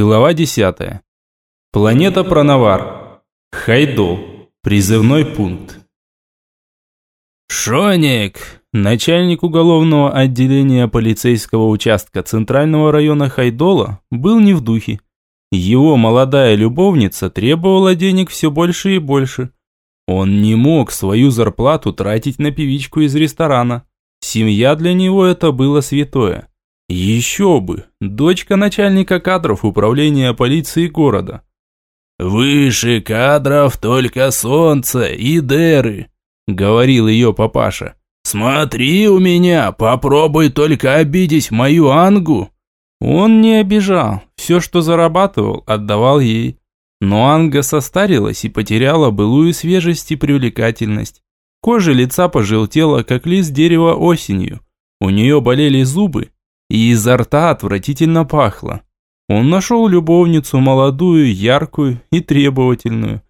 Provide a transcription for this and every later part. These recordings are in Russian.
Глава 10. Планета Пронавар. Хайдол. Призывной пункт. Шоник, начальник уголовного отделения полицейского участка Центрального района Хайдола, был не в духе. Его молодая любовница требовала денег все больше и больше. Он не мог свою зарплату тратить на певичку из ресторана. Семья для него это было святое. Еще бы, дочка начальника кадров управления полиции города. «Выше кадров только солнце и дыры», — говорил ее папаша. «Смотри у меня, попробуй только обидеть мою Ангу». Он не обижал, все, что зарабатывал, отдавал ей. Но Анга состарилась и потеряла былую свежесть и привлекательность. Кожа лица пожелтела, как лист дерева осенью. У нее болели зубы, и изо рта отвратительно пахло. Он нашел любовницу молодую, яркую и требовательную.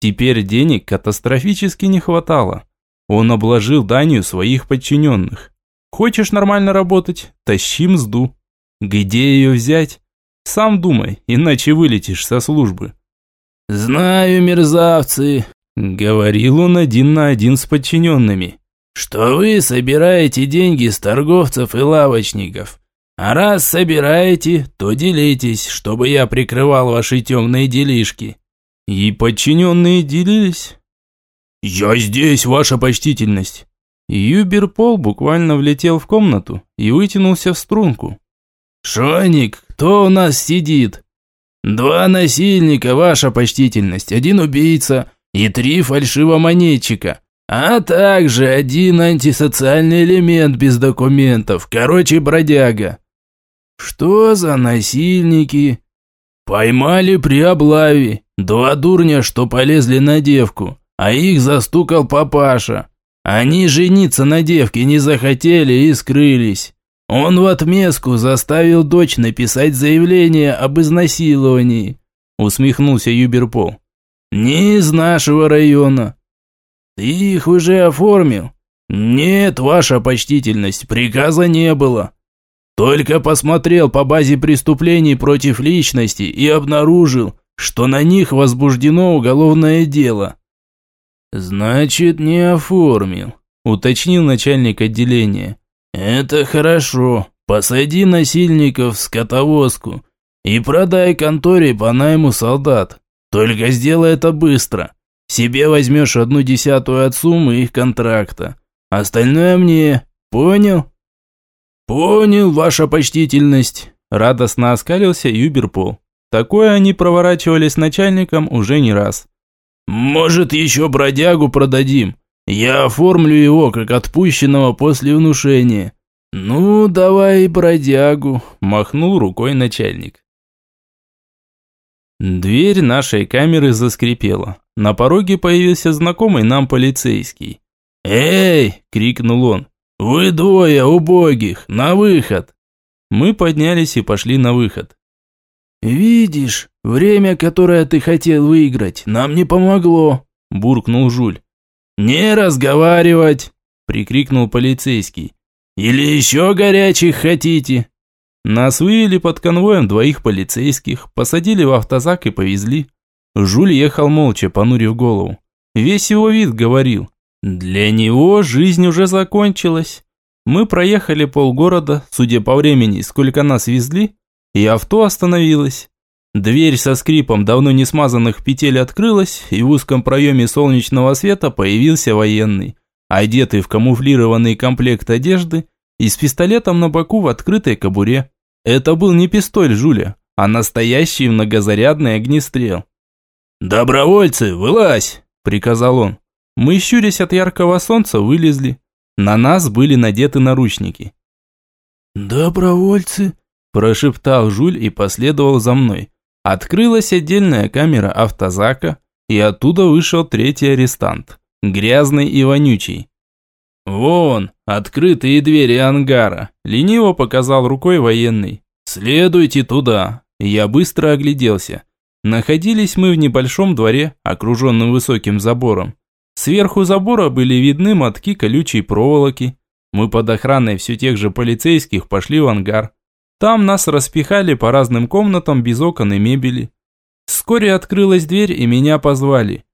Теперь денег катастрофически не хватало. Он обложил данью своих подчиненных. Хочешь нормально работать? Тащи мзду. Где ее взять? Сам думай, иначе вылетишь со службы. «Знаю, мерзавцы», — говорил он один на один с подчиненными, «что вы собираете деньги с торговцев и лавочников. А раз собираете, то делитесь, чтобы я прикрывал ваши темные делишки». И подчиненные делились. «Я здесь, ваша почтительность». Юбер Пол буквально влетел в комнату и вытянулся в струнку. «Шоник, кто у нас сидит?» «Два насильника, ваша почтительность, один убийца и три фальшивомонетчика, а также один антисоциальный элемент без документов, короче, бродяга». «Что за насильники?» «Поймали при облаве. Два дурня, что полезли на девку, а их застукал папаша. Они жениться на девке не захотели и скрылись. Он в отместку заставил дочь написать заявление об изнасиловании», усмехнулся Юберпол. «Не из нашего района». «Ты их уже оформил?» «Нет, ваша почтительность, приказа не было. Только посмотрел по базе преступлений против личности и обнаружил, что на них возбуждено уголовное дело. Значит, не оформил, уточнил начальник отделения. Это хорошо. Посади насильников в скотовозку и продай конторе по найму солдат. Только сделай это быстро. Себе возьмешь одну десятую от суммы их контракта. Остальное мне. Понял? «Понял, ваша почтительность», – радостно оскалился Юберпол. Такое они проворачивали с начальником уже не раз. «Может, еще бродягу продадим? Я оформлю его как отпущенного после внушения». «Ну, давай бродягу», – махнул рукой начальник. Дверь нашей камеры заскрипела. На пороге появился знакомый нам полицейский. «Эй!» – крикнул он. «Вы двое убогих! На выход!» Мы поднялись и пошли на выход. «Видишь, время, которое ты хотел выиграть, нам не помогло», – буркнул Жуль. «Не разговаривать!» – прикрикнул полицейский. «Или еще горячих хотите?» Нас вывели под конвоем двоих полицейских, посадили в автозак и повезли. Жуль ехал молча, понурив голову. Весь его вид говорил, для него жизнь уже закончилась. Мы проехали полгорода, судя по времени, сколько нас везли, и авто остановилось. Дверь со скрипом давно не смазанных петель открылась, и в узком проеме солнечного света появился военный, одетый в камуфлированный комплект одежды и с пистолетом на боку в открытой кобуре. Это был не пистоль Жуля, а настоящий многозарядный огнестрел. «Добровольцы, вылазь!» – приказал он. Мы, щурясь от яркого солнца, вылезли. На нас были надеты наручники. «Добровольцы», – прошептал Жуль и последовал за мной. Открылась отдельная камера автозака, и оттуда вышел третий арестант, грязный и вонючий. «Вон, открытые двери ангара», – лениво показал рукой военный. «Следуйте туда». Я быстро огляделся. Находились мы в небольшом дворе, окруженном высоким забором. Сверху забора были видны мотки колючей проволоки. Мы под охраной все тех же полицейских пошли в ангар. Там нас распихали по разным комнатам без окон и мебели. Вскоре открылась дверь и меня позвали.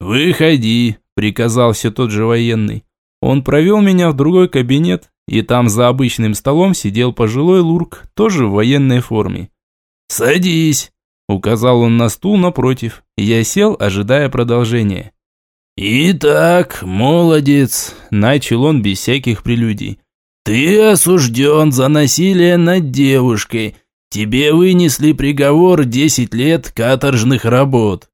«Выходи», – приказал все тот же военный. Он провел меня в другой кабинет, и там за обычным столом сидел пожилой лурк, тоже в военной форме. «Садись», – указал он на стул напротив. Я сел, ожидая продолжения. «Итак, молодец», – начал он без всяких прелюдий. «Ты осужден за насилие над девушкой. Тебе вынесли приговор 10 лет каторжных работ.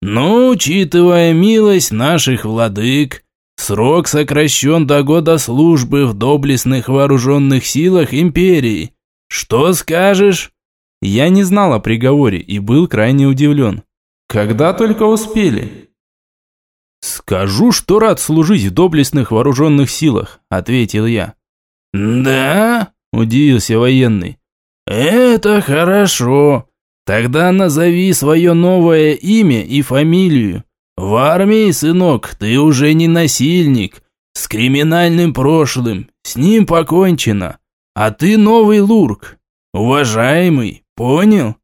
Но, учитывая милость наших владык, срок сокращен до года службы в доблестных вооруженных силах империи. Что скажешь?» Я не знал о приговоре и был крайне удивлен. Когда только успели. «Скажу, что рад служить в доблестных вооруженных силах», – ответил я. «Да?» – удивился военный. «Это хорошо. Тогда назови свое новое имя и фамилию. В армии, сынок, ты уже не насильник. С криминальным прошлым. С ним покончено. А ты новый лурк. Уважаемый, понял?»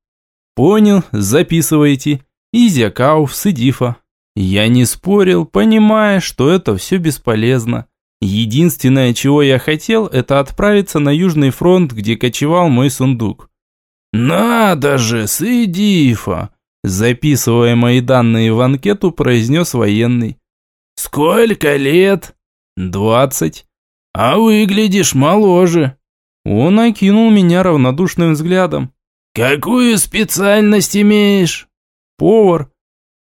«Понял, записывайте. Изякау, Сидифа». Я не спорил, понимая, что это все бесполезно. Единственное, чего я хотел, это отправиться на Южный фронт, где кочевал мой сундук. «Надо же, Сидифа!» Записывая мои данные в анкету, произнес военный. «Сколько лет?» «Двадцать». «А выглядишь моложе». Он окинул меня равнодушным взглядом. «Какую специальность имеешь?» «Повар».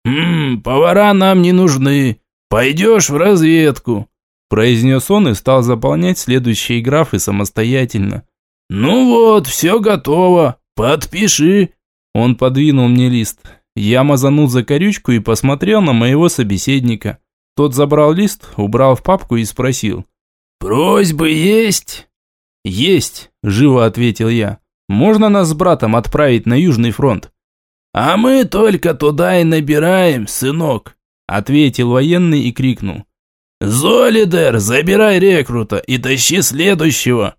«Хм, повара нам не нужны. Пойдешь в разведку произнес он и стал заполнять следующие графы самостоятельно. «Ну вот, все готово. Подпиши». Он подвинул мне лист. Я мазанул за корючку и посмотрел на моего собеседника. Тот забрал лист, убрал в папку и спросил. «Просьбы есть?» «Есть», – живо ответил я. «Можно нас с братом отправить на Южный фронт?» «А мы только туда и набираем, сынок», – ответил военный и крикнул. «Золидер, забирай рекрута и тащи следующего!»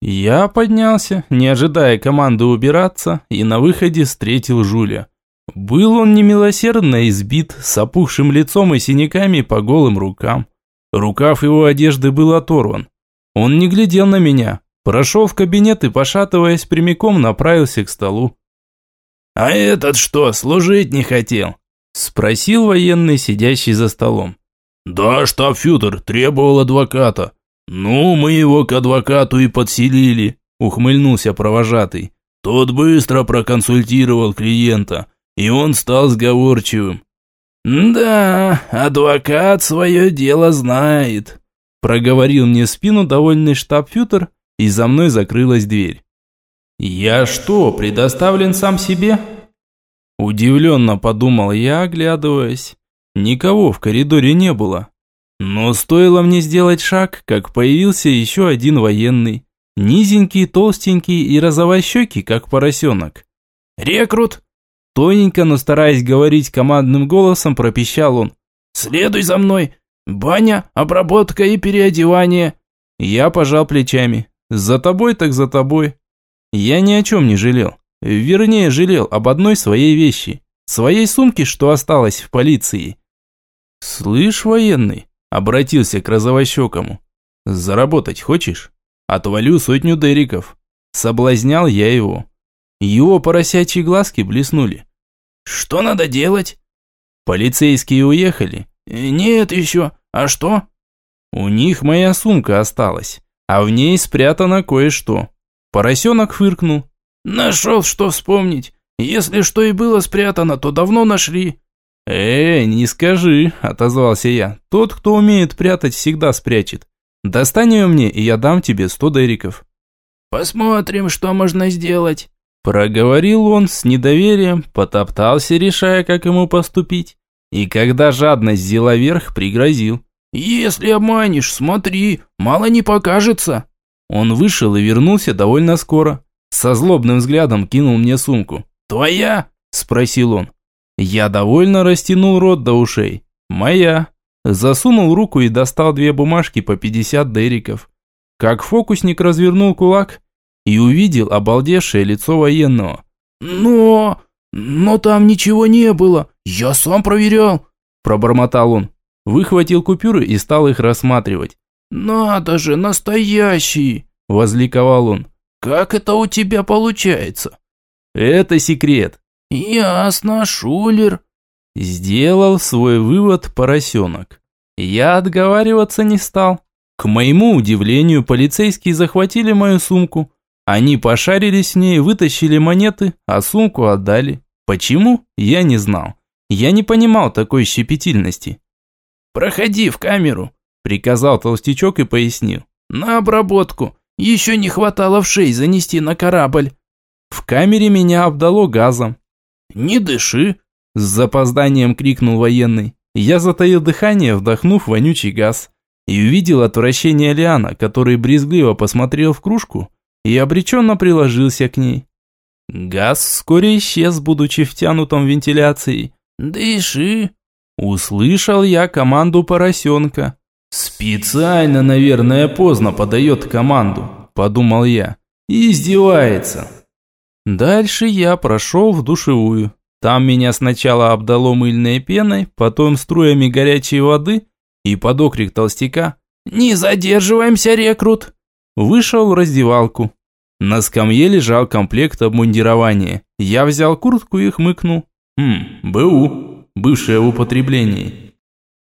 Я поднялся, не ожидая команды убираться, и на выходе встретил Жуля. Был он немилосердно избит, с опухшим лицом и синяками по голым рукам. Рукав его одежды был оторван. Он не глядел на меня, прошел в кабинет и, пошатываясь прямиком, направился к столу. «А этот что, служить не хотел?» – спросил военный, сидящий за столом. «Да, штаб-фютер требовал адвоката. Ну, мы его к адвокату и подселили», – ухмыльнулся провожатый. Тот быстро проконсультировал клиента, и он стал сговорчивым. «Да, адвокат свое дело знает», – проговорил мне спину довольный штаб-фютер, и за мной закрылась дверь. «Я что, предоставлен сам себе?» Удивленно подумал я, оглядываясь. Никого в коридоре не было. Но стоило мне сделать шаг, как появился еще один военный. Низенький, толстенький и розовощекий, как поросенок. «Рекрут!» Тоненько, но стараясь говорить командным голосом, пропищал он. «Следуй за мной! Баня, обработка и переодевание!» Я пожал плечами. «За тобой так за тобой!» Я ни о чем не жалел. Вернее, жалел об одной своей вещи. Своей сумке, что осталось в полиции. «Слышь, военный», – обратился к розовощекому. «Заработать хочешь? Отвалю сотню дериков». Соблазнял я его. Его поросячьи глазки блеснули. «Что надо делать?» «Полицейские уехали?» «Нет еще. А что?» «У них моя сумка осталась, а в ней спрятано кое-что». Поросенок фыркнул. «Нашел, что вспомнить. Если что и было спрятано, то давно нашли. «Э, не скажи», – отозвался я. «Тот, кто умеет прятать, всегда спрячет. Достань ее мне, и я дам тебе сто дериков». «Посмотрим, что можно сделать», – проговорил он с недоверием, потоптался, решая, как ему поступить. И когда жадность взяла верх, пригрозил. «Если обманешь, смотри, мало не покажется». Он вышел и вернулся довольно скоро. Со злобным взглядом кинул мне сумку. «Твоя?» – спросил он. Я довольно растянул рот до ушей. Моя. Засунул руку и достал две бумажки по 50 дериков. Как фокусник развернул кулак, и увидел обалдевшее лицо военного. «Но... но там ничего не было. Я сам проверял», – пробормотал он. Выхватил купюры и стал их рассматривать. «Надо же, настоящий!» – возликовал он. «Как это у тебя получается?» «Это секрет». «Ясно, шулер». Сделал свой вывод поросенок. Я отговариваться не стал. К моему удивлению, полицейские захватили мою сумку. Они пошарились в ней, вытащили монеты, а сумку отдали. Почему? Я не знал. Я не понимал такой щепетильности. «Проходи в камеру», – приказал толстячок и пояснил. «На обработку. Еще не хватало в шеи занести на корабль». В камере меня обдало газом. «Не дыши», – с запозданием крикнул военный. Я затаил дыхание, вдохнув вонючий газ. И увидел отвращение Лиана, который брезгливо посмотрел в кружку и обреченно приложился к ней. Газ вскоре исчез, будучи втянутым вентиляцией. «Дыши!» Услышал я команду поросенка. «Специально, наверное, поздно подает команду», – подумал я. И издевается. Дальше я прошел в душевую. Там меня сначала обдало мыльной пеной, потом струями горячей воды и под окрик толстяка «Не задерживаемся, рекрут!» Вышел в раздевалку. На скамье лежал комплект обмундирования. Я взял куртку и хмыкнул. Хм, БУ бывшее в употреблении.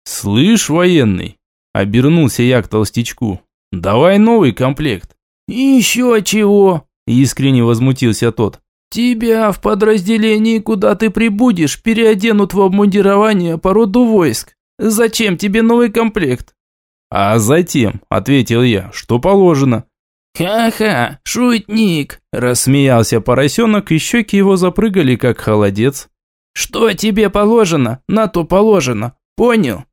«Слышь, военный!» – обернулся я к толстячку. «Давай новый комплект». «Еще чего?» – искренне возмутился тот. «Тебя в подразделении, куда ты прибудешь, переоденут в обмундирование по роду войск. Зачем тебе новый комплект?» «А затем», – ответил я, – «что положено». «Ха-ха, шутник!» – рассмеялся поросенок, и щеки его запрыгали, как холодец. Что тебе положено, на то положено. Понял?»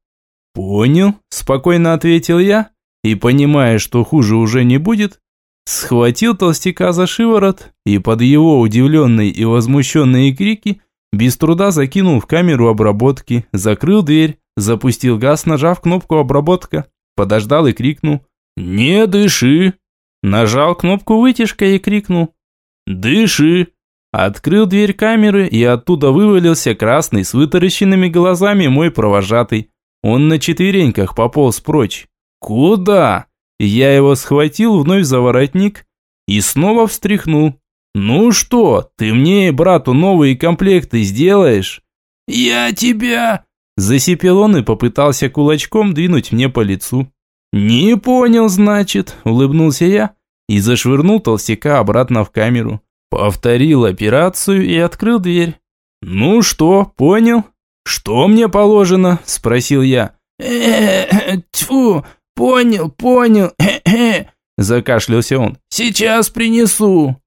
«Понял», – спокойно ответил я, и, понимая, что хуже уже не будет, схватил толстяка за шиворот и под его удивленные и возмущенные крики без труда закинул в камеру обработки, закрыл дверь, запустил газ, нажав кнопку обработка, подождал и крикнул «Не дыши!» Нажал кнопку вытяжка и крикнул «Дыши!» Открыл дверь камеры, и оттуда вывалился красный с вытаращенными глазами мой провожатый. Он на четвереньках пополз прочь. «Куда?» Я его схватил вновь за воротник и снова встряхнул. «Ну что, ты мне, брату, новые комплекты сделаешь?» «Я тебя...» Засипел он и попытался кулачком двинуть мне по лицу. «Не понял, значит», – улыбнулся я и зашвырнул толстяка обратно в камеру. Повторил операцию и открыл дверь. «Ну что, понял? Что мне положено?» – спросил я. тьфу, понял, понял, закашлялся он. «Сейчас принесу».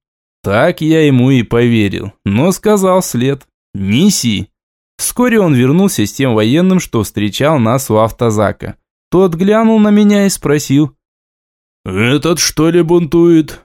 Так я ему и поверил, но сказал след «Неси». Вскоре он вернулся с тем военным, что встречал нас у автозака. Тот глянул на меня и спросил. «Этот что ли бунтует?»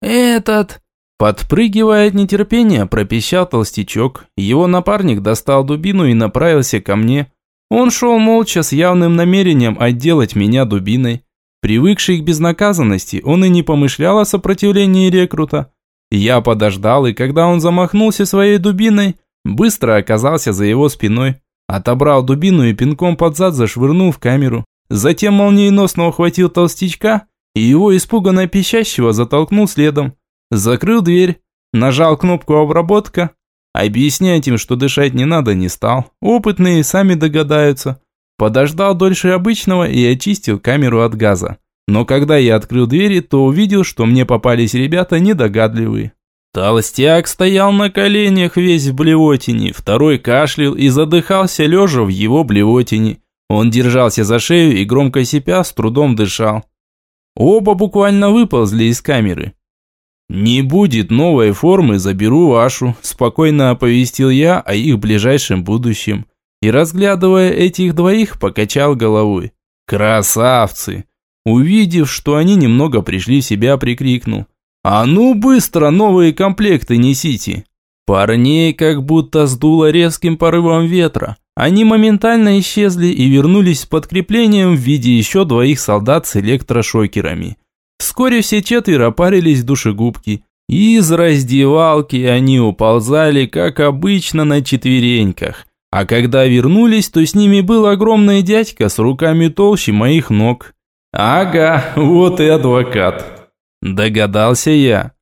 «Этот», Подпрыгивая от нетерпения, пропищал толстячок. Его напарник достал дубину и направился ко мне. Он шел молча с явным намерением отделать меня дубиной. Привыкший к безнаказанности, он и не помышлял о сопротивлении рекрута. Я подождал, и когда он замахнулся своей дубиной, быстро оказался за его спиной. Отобрал дубину и пинком под зад зашвырнул в камеру. Затем молниеносно ухватил толстячка и его испуганно пищащего затолкнул следом. Закрыл дверь, нажал кнопку обработка. Объяснять им, что дышать не надо, не стал. Опытные сами догадаются. Подождал дольше обычного и очистил камеру от газа. Но когда я открыл двери, то увидел, что мне попались ребята недогадливые. Толстяк стоял на коленях весь в блевотине, второй кашлял и задыхался лежа в его блевотине. Он держался за шею и громко сипя с трудом дышал. Оба буквально выползли из камеры. «Не будет новой формы, заберу вашу», – спокойно оповестил я о их ближайшем будущем. И, разглядывая этих двоих, покачал головой. «Красавцы!» Увидев, что они немного пришли в себя, прикрикнул. «А ну быстро новые комплекты несите!» Парней как будто сдуло резким порывом ветра. Они моментально исчезли и вернулись с подкреплением в виде еще двоих солдат с электрошокерами. Вскоре все четверо парились в душегубке. Из раздевалки они уползали, как обычно, на четвереньках. А когда вернулись, то с ними был огромный дядька с руками толще моих ног. «Ага, вот и адвокат», – догадался я.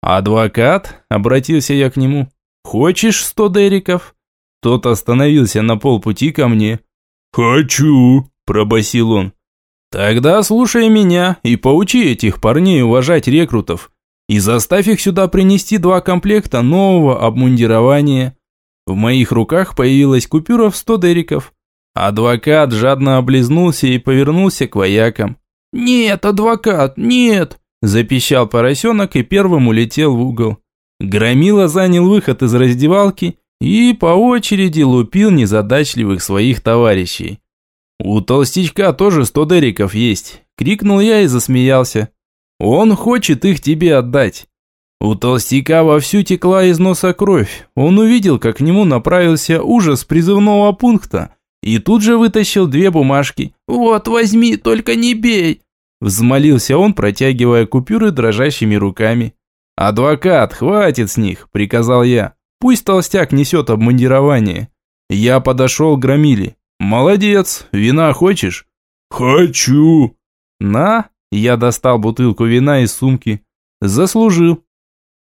«Адвокат?» – обратился я к нему. «Хочешь сто дериков?» Тот остановился на полпути ко мне. «Хочу», – пробасил он. «Тогда слушай меня и поучи этих парней уважать рекрутов. И заставь их сюда принести два комплекта нового обмундирования. В моих руках появилась купюра в сто дериков. Адвокат жадно облизнулся и повернулся к воякам. «Нет, адвокат, нет!» Запищал поросенок и первым улетел в угол. Громила занял выход из раздевалки и по очереди лупил незадачливых своих товарищей. «У толстячка тоже сто дериков есть!» – крикнул я и засмеялся. «Он хочет их тебе отдать!» У толстяка вовсю текла из носа кровь. Он увидел, как к нему направился ужас призывного пункта и тут же вытащил две бумажки. «Вот, возьми, только не бей!» Взмолился он, протягивая купюры дрожащими руками. «Адвокат, хватит с них!» – приказал я. «Пусть толстяк несет обмундирование». Я подошел к Громиле. «Молодец, вина хочешь?» «Хочу!» «На!» – я достал бутылку вина из сумки. «Заслужил».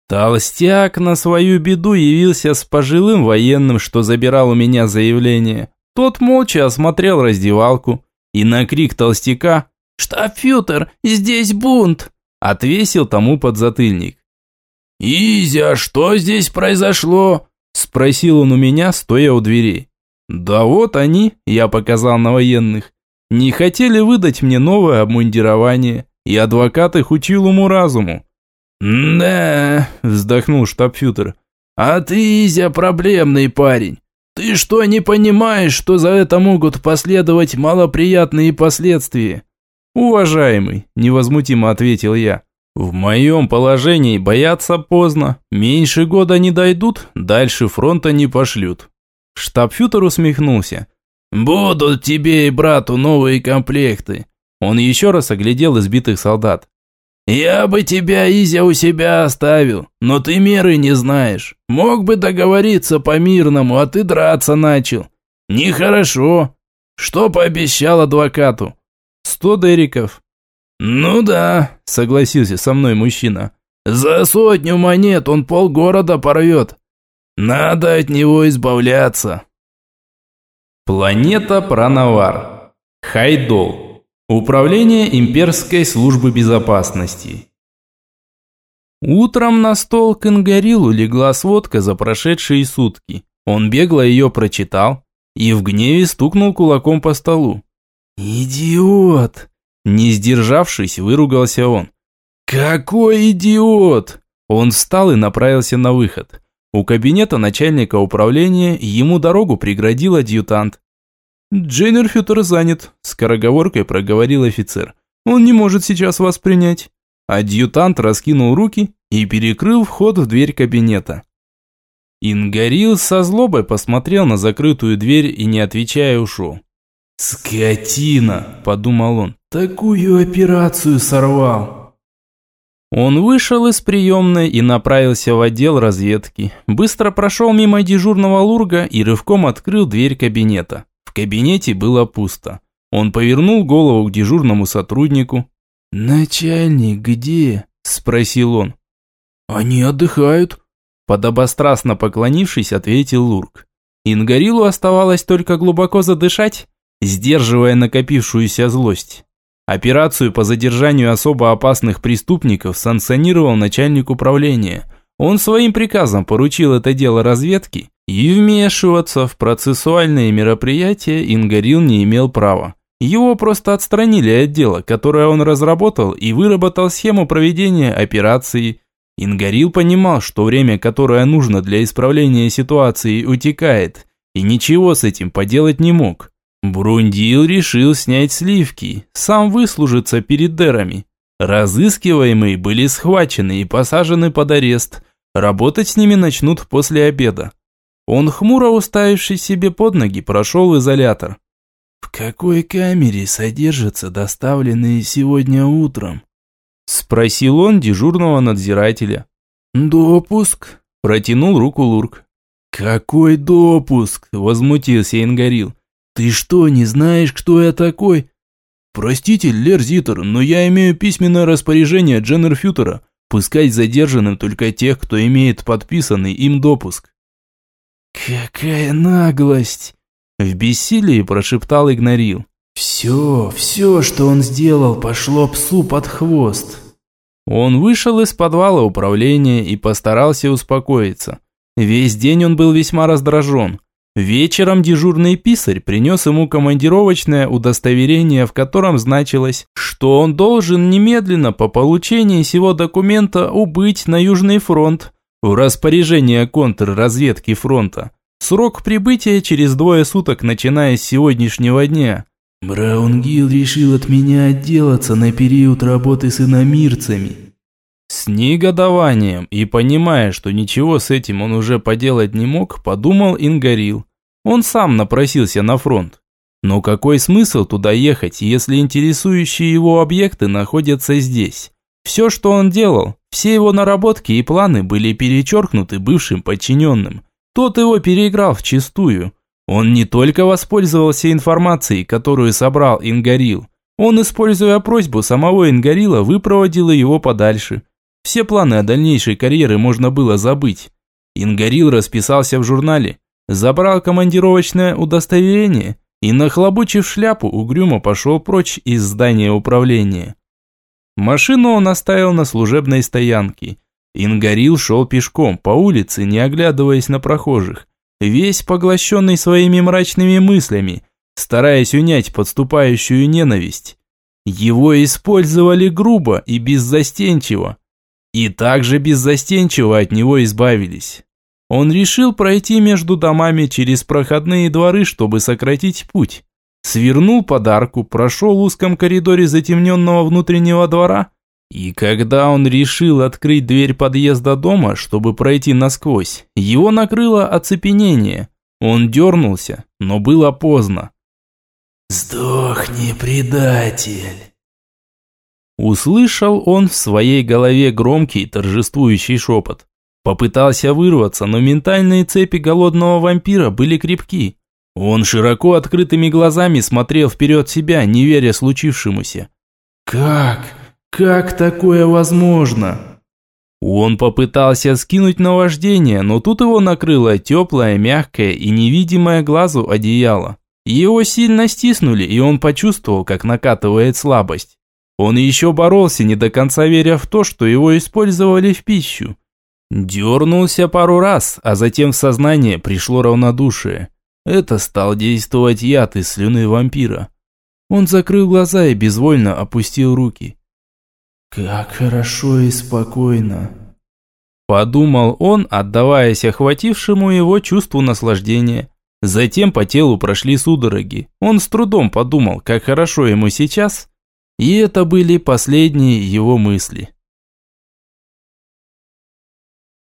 Толстяк на свою беду явился с пожилым военным, что забирал у меня заявление. Тот молча осмотрел раздевалку и на крик толстяка «Штабфютер, здесь бунт!» отвесил тому подзатыльник. «Изя, что здесь произошло?» спросил он у меня, стоя у дверей. «Да вот они», я показал на военных, не хотели выдать мне новое обмундирование, и адвокат их учил уму-разуму. «Да», – вздохнул штабфютер, – «а ты, Изя, проблемный парень. Ты что, не понимаешь, что за это могут последовать малоприятные последствия?» «Уважаемый», – невозмутимо ответил я, – «в моем положении бояться поздно. Меньше года не дойдут, дальше фронта не пошлют». Штабфютер усмехнулся. «Будут тебе и брату новые комплекты». Он еще раз оглядел избитых солдат. «Я бы тебя, Изя, у себя оставил, но ты меры не знаешь. Мог бы договориться по-мирному, а ты драться начал. Нехорошо. Что пообещал адвокату?» «Сто дериков». «Ну да», – согласился со мной мужчина. «За сотню монет он полгорода порвет. Надо от него избавляться». Планета Пранавар. Хайдол. Управление имперской службы безопасности. Утром на стол к Ингарилу легла сводка за прошедшие сутки. Он бегло ее прочитал и в гневе стукнул кулаком по столу. «Идиот!» Не сдержавшись, выругался он. «Какой идиот!» Он встал и направился на выход. У кабинета начальника управления ему дорогу преградил адъютант. «Дженнерфютер занят», – скороговоркой проговорил офицер. «Он не может сейчас вас принять». Адъютант раскинул руки и перекрыл вход в дверь кабинета. Ингарил со злобой посмотрел на закрытую дверь и, не отвечая, ушел. «Скотина!» – подумал он. «Такую операцию сорвал!» Он вышел из приемной и направился в отдел разведки. Быстро прошел мимо дежурного лурга и рывком открыл дверь кабинета кабинете было пусто. Он повернул голову к дежурному сотруднику. «Начальник где?» – спросил он. «Они отдыхают», – подобострастно поклонившись, ответил Лурк. Ингарилу оставалось только глубоко задышать, сдерживая накопившуюся злость. Операцию по задержанию особо опасных преступников санкционировал начальник управления. Он своим приказом поручил это дело разведке и вмешиваться в процессуальные мероприятия Ингарил не имел права. Его просто отстранили от дела, которое он разработал и выработал схему проведения операции. Ингарил понимал, что время, которое нужно для исправления ситуации, утекает, и ничего с этим поделать не мог. Брундил решил снять сливки, сам выслужиться перед дерами. Разыскиваемые были схвачены и посажены под арест. Работать с ними начнут после обеда. Он, хмуро уставившись себе под ноги, прошел изолятор. «В какой камере содержатся доставленные сегодня утром?» Спросил он дежурного надзирателя. «Допуск?» – протянул руку Лурк. «Какой допуск?» – возмутился Ингарил. «Ты что, не знаешь, кто я такой?» «Простите, Лерзитер, но я имею письменное распоряжение Дженнерфютера пускать задержанным только тех, кто имеет подписанный им допуск». «Какая наглость!» – в бессилии прошептал Игнорил. «Все, все, что он сделал, пошло псу под хвост». Он вышел из подвала управления и постарался успокоиться. Весь день он был весьма раздражен. Вечером дежурный писарь принес ему командировочное удостоверение, в котором значилось, что он должен немедленно по получении сего документа убыть на Южный фронт в распоряжение контрразведки фронта. Срок прибытия через двое суток, начиная с сегодняшнего дня. Браунгил решил от меня отделаться на период работы с иномирцами. С негодованием и понимая, что ничего с этим он уже поделать не мог, подумал Ингорил. Он сам напросился на фронт. Но какой смысл туда ехать, если интересующие его объекты находятся здесь? Все, что он делал, все его наработки и планы были перечеркнуты бывшим подчиненным. Тот его переиграл вчистую. Он не только воспользовался информацией, которую собрал Ингарил, он, используя просьбу самого Ингарила, выпроводил его подальше. Все планы о дальнейшей карьере можно было забыть. Ингарил расписался в журнале, забрал командировочное удостоверение и, нахлобучив шляпу, угрюмо пошел прочь из здания управления. Машину он оставил на служебной стоянке. Ингарил шел пешком по улице, не оглядываясь на прохожих весь поглощенный своими мрачными мыслями, стараясь унять подступающую ненависть. Его использовали грубо и беззастенчиво. И также беззастенчиво от него избавились. Он решил пройти между домами через проходные дворы, чтобы сократить путь. Свернул подарку, прошел в узком коридоре затемненного внутреннего двора и когда он решил открыть дверь подъезда дома, чтобы пройти насквозь, его накрыло оцепенение. Он дернулся, но было поздно. «Сдохни, предатель!» Услышал он в своей голове громкий торжествующий шепот. Попытался вырваться, но ментальные цепи голодного вампира были крепки. Он широко открытыми глазами смотрел вперед себя, не веря случившемуся. «Как? Как такое возможно? Он попытался скинуть наваждение, но тут его накрыло теплое, мягкое и невидимое глазу одеяло. Его сильно стиснули, и он почувствовал, как накатывает слабость. Он еще боролся, не до конца веря в то, что его использовали в пищу. Дернулся пару раз, а затем в сознание пришло равнодушие. Это стал действовать яд из слюны вампира. Он закрыл глаза и безвольно опустил руки. «Как хорошо и спокойно!» Подумал он, отдаваясь охватившему его чувству наслаждения. Затем по телу прошли судороги. Он с трудом подумал, как хорошо ему сейчас. И это были последние его мысли.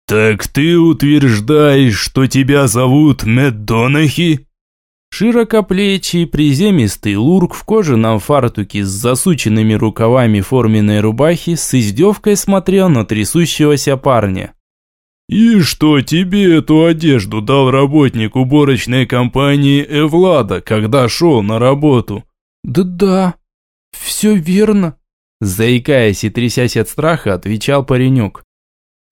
«Так ты утверждаешь, что тебя зовут Мэтт Донахи?» Широкоплечий, приземистый лурк в кожаном фартуке с засученными рукавами форменной рубахи с издевкой смотрел на трясущегося парня. «И что тебе эту одежду дал работник уборочной компании Эвлада, когда шел на работу?» «Да-да, все верно», заикаясь и трясясь от страха, отвечал паренек.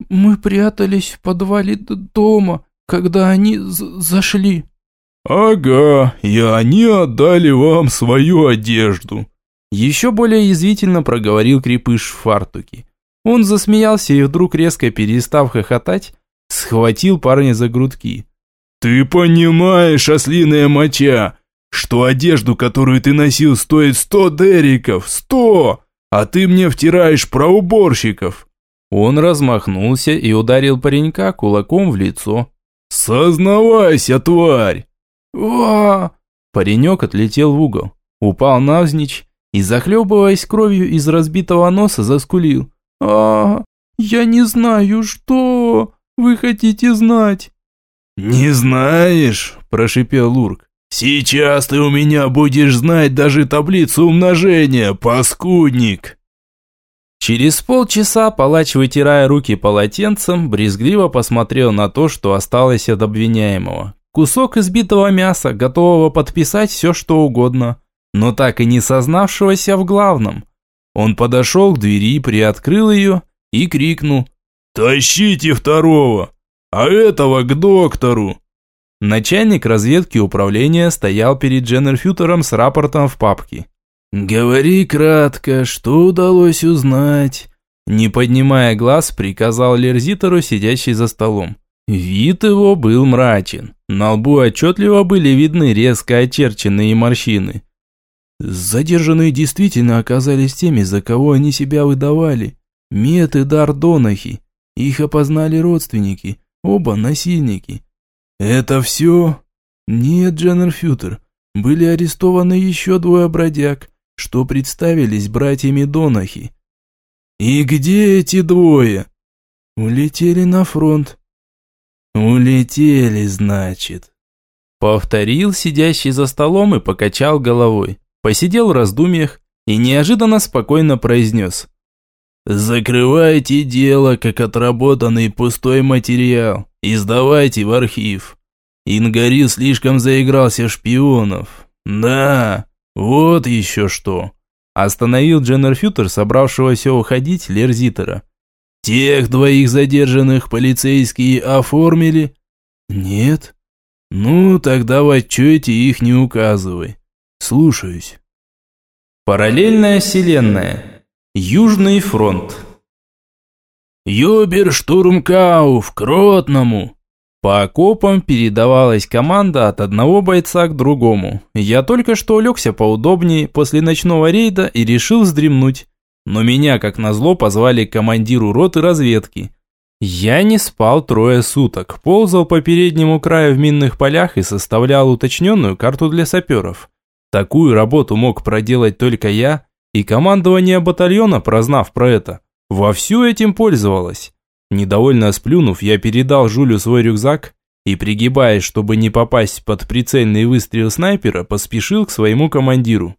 «Мы прятались в подвале дома, когда они зашли». «Ага, и они отдали вам свою одежду». Еще более язвительно проговорил крепыш в фартуке. Он засмеялся и вдруг, резко перестав хохотать, схватил парня за грудки. «Ты понимаешь, ослиная моча, что одежду, которую ты носил, стоит сто дериков, сто, а ты мне втираешь про уборщиков». Он размахнулся и ударил паренька кулаком в лицо. «Сознавайся, тварь!» «Ва!» Паренек отлетел в угол, упал навзничь и, захлебываясь кровью из разбитого носа, заскулил. а я не знаю, что вы хотите знать». «Не знаешь?» – прошипел Лурк. «Сейчас ты у меня будешь знать даже таблицу умножения, паскудник!» Через полчаса палач, вытирая руки полотенцем, брезгливо посмотрел на то, что осталось от обвиняемого. Кусок избитого мяса, готового подписать все, что угодно, но так и не сознавшегося в главном. Он подошел к двери, приоткрыл ее и крикнул «Тащите второго, а этого к доктору!» Начальник разведки управления стоял перед Дженнерфютером с рапортом в папке. «Говори кратко, что удалось узнать?» Не поднимая глаз, приказал Лерзитору, сидящий за столом. Вид его был мрачен. На лбу отчетливо были видны резко очерченные морщины. Задержанные действительно оказались теми, за кого они себя выдавали. Мет и Дар Донахи. Их опознали родственники, оба насильники. «Это все?» «Нет, Дженнер Фютер. Были арестованы еще двое бродяг, что представились братьями Донахи». «И где эти двое?» «Улетели на фронт». «Улетели, значит». Повторил сидящий за столом и покачал головой. Посидел в раздумьях и неожиданно спокойно произнес. «Закрывайте дело, как отработанный пустой материал, и сдавайте в архив. Ингарил слишком заигрался шпионов. Да, вот еще что». Остановил Дженнерфютер, собравшегося уходить, Лерзитера. «Тех двоих задержанных полицейские оформили?» «Нет». «Ну, тогда в отчете их не указывай. Слушаюсь». Параллельная вселенная. Южный фронт. «Юберштурмкау, к Кротному!» По окопам передавалась команда от одного бойца к другому. Я только что улегся поудобнее после ночного рейда и решил вздремнуть. Но меня, как назло, позвали к командиру роты разведки. Я не спал трое суток, ползал по переднему краю в минных полях и составлял уточненную карту для саперов. Такую работу мог проделать только я, и командование батальона, прознав про это, вовсю этим пользовалось. Недовольно сплюнув, я передал Жулю свой рюкзак и, пригибаясь, чтобы не попасть под прицельный выстрел снайпера, поспешил к своему командиру.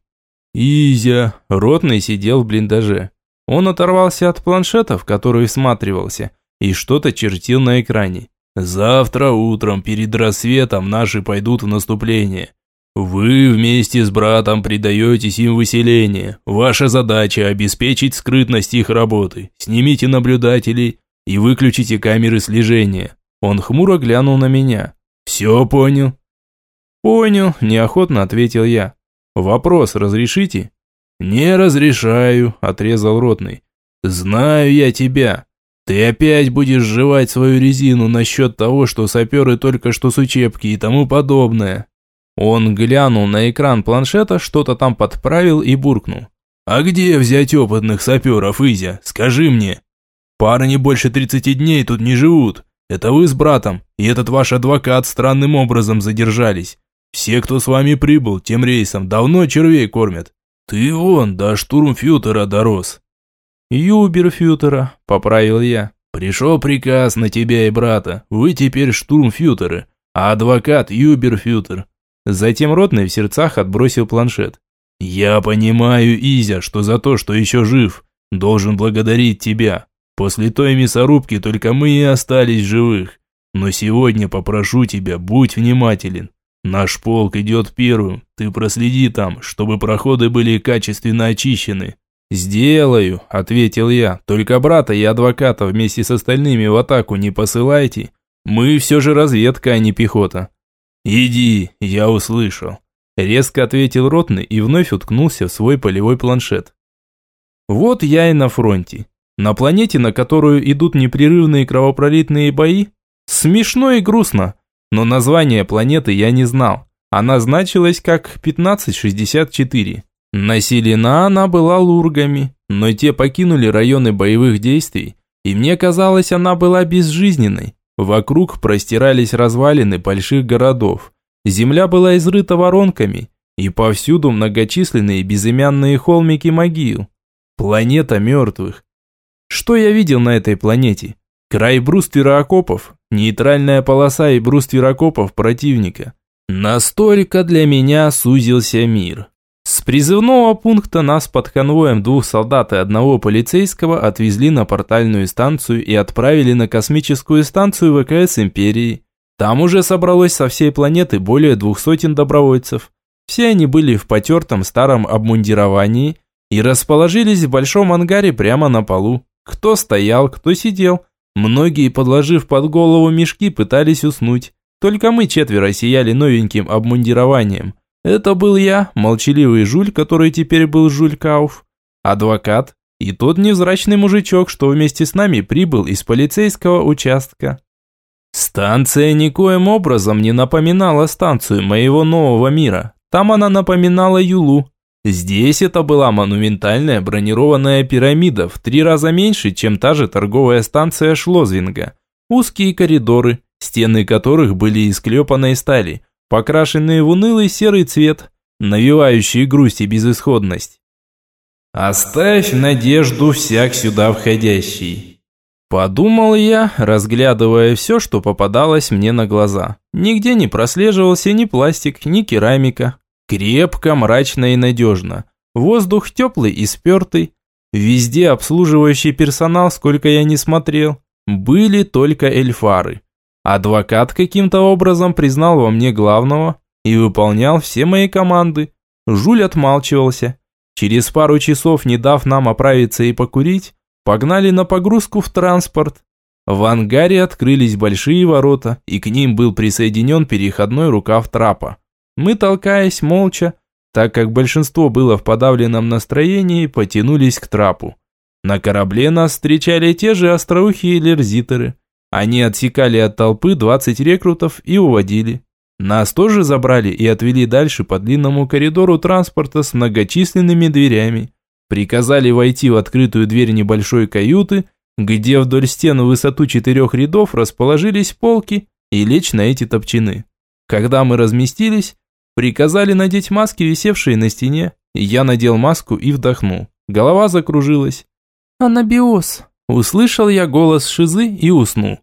Изя, ротный сидел в блиндаже. Он оторвался от планшета, в который всматривался, и что-то чертил на экране. «Завтра утром перед рассветом наши пойдут в наступление. Вы вместе с братом предаетесь им выселение. Ваша задача – обеспечить скрытность их работы. Снимите наблюдателей и выключите камеры слежения». Он хмуро глянул на меня. «Все понял?» «Понял», – неохотно ответил я. «Вопрос разрешите?» «Не разрешаю», – отрезал ротный. «Знаю я тебя. Ты опять будешь жевать свою резину насчет того, что саперы только что с учебки и тому подобное. Он глянул на экран планшета, что-то там подправил и буркнул. «А где взять опытных саперов, Изя? Скажи мне!» «Парни больше 30 дней тут не живут. Это вы с братом, и этот ваш адвокат странным образом задержались. Все, кто с вами прибыл, тем рейсом, давно червей кормят. Ты вон, до штурмфютера дорос». «Юберфютера», – поправил я. «Пришел приказ на тебя и брата. Вы теперь штурмфютеры, а адвокат Юберфютер. Затем Ротный в сердцах отбросил планшет. «Я понимаю, Изя, что за то, что еще жив, должен благодарить тебя. После той мясорубки только мы и остались живых. Но сегодня попрошу тебя, будь внимателен. Наш полк идет первым, ты проследи там, чтобы проходы были качественно очищены». «Сделаю», – ответил я, – «только брата и адвоката вместе с остальными в атаку не посылайте. Мы все же разведка, а не пехота». «Иди, я услышал», – резко ответил Ротный и вновь уткнулся в свой полевой планшет. Вот я и на фронте. На планете, на которую идут непрерывные кровопролитные бои? Смешно и грустно, но название планеты я не знал. Она значилась как 1564. Населена она была лургами, но те покинули районы боевых действий, и мне казалось, она была безжизненной. Вокруг простирались развалины больших городов. Земля была изрыта воронками, и повсюду многочисленные безымянные холмики могил. Планета мертвых. Что я видел на этой планете? Край бруствера окопов, нейтральная полоса и бруствер окопов противника. Настолько для меня сузился мир. С призывного пункта нас под конвоем двух солдат и одного полицейского отвезли на портальную станцию и отправили на космическую станцию ВКС Империи. Там уже собралось со всей планеты более двух сотен добровольцев. Все они были в потертом старом обмундировании и расположились в большом ангаре прямо на полу. Кто стоял, кто сидел. Многие, подложив под голову мешки, пытались уснуть. Только мы четверо сияли новеньким обмундированием. Это был я, молчаливый жуль, который теперь был жуль Кауф, адвокат и тот невзрачный мужичок, что вместе с нами прибыл из полицейского участка. Станция никоим образом не напоминала станцию моего нового мира. Там она напоминала Юлу. Здесь это была монументальная бронированная пирамида в три раза меньше, чем та же торговая станция Шлозвинга. Узкие коридоры, стены которых были из клепанной стали, покрашенные в унылый серый цвет, навевающие грусть и безысходность. «Оставь надежду всяк сюда входящий», – подумал я, разглядывая все, что попадалось мне на глаза. Нигде не прослеживался ни пластик, ни керамика. Крепко, мрачно и надежно. Воздух теплый и спертый. Везде обслуживающий персонал, сколько я не смотрел. Были только эльфары. Адвокат каким-то образом признал во мне главного и выполнял все мои команды. Жуль отмалчивался. Через пару часов, не дав нам оправиться и покурить, погнали на погрузку в транспорт. В ангаре открылись большие ворота, и к ним был присоединен переходной рукав трапа. Мы, толкаясь молча, так как большинство было в подавленном настроении, потянулись к трапу. На корабле нас встречали те же остроухие лерзитеры. Они отсекали от толпы 20 рекрутов и уводили. Нас тоже забрали и отвели дальше по длинному коридору транспорта с многочисленными дверями. Приказали войти в открытую дверь небольшой каюты, где вдоль стен в высоту четырех рядов расположились полки и лечь на эти топчины. Когда мы разместились, приказали надеть маски, висевшие на стене. Я надел маску и вдохнул. Голова закружилась. «Анабиоз», Услышал я голос Шизы и уснул.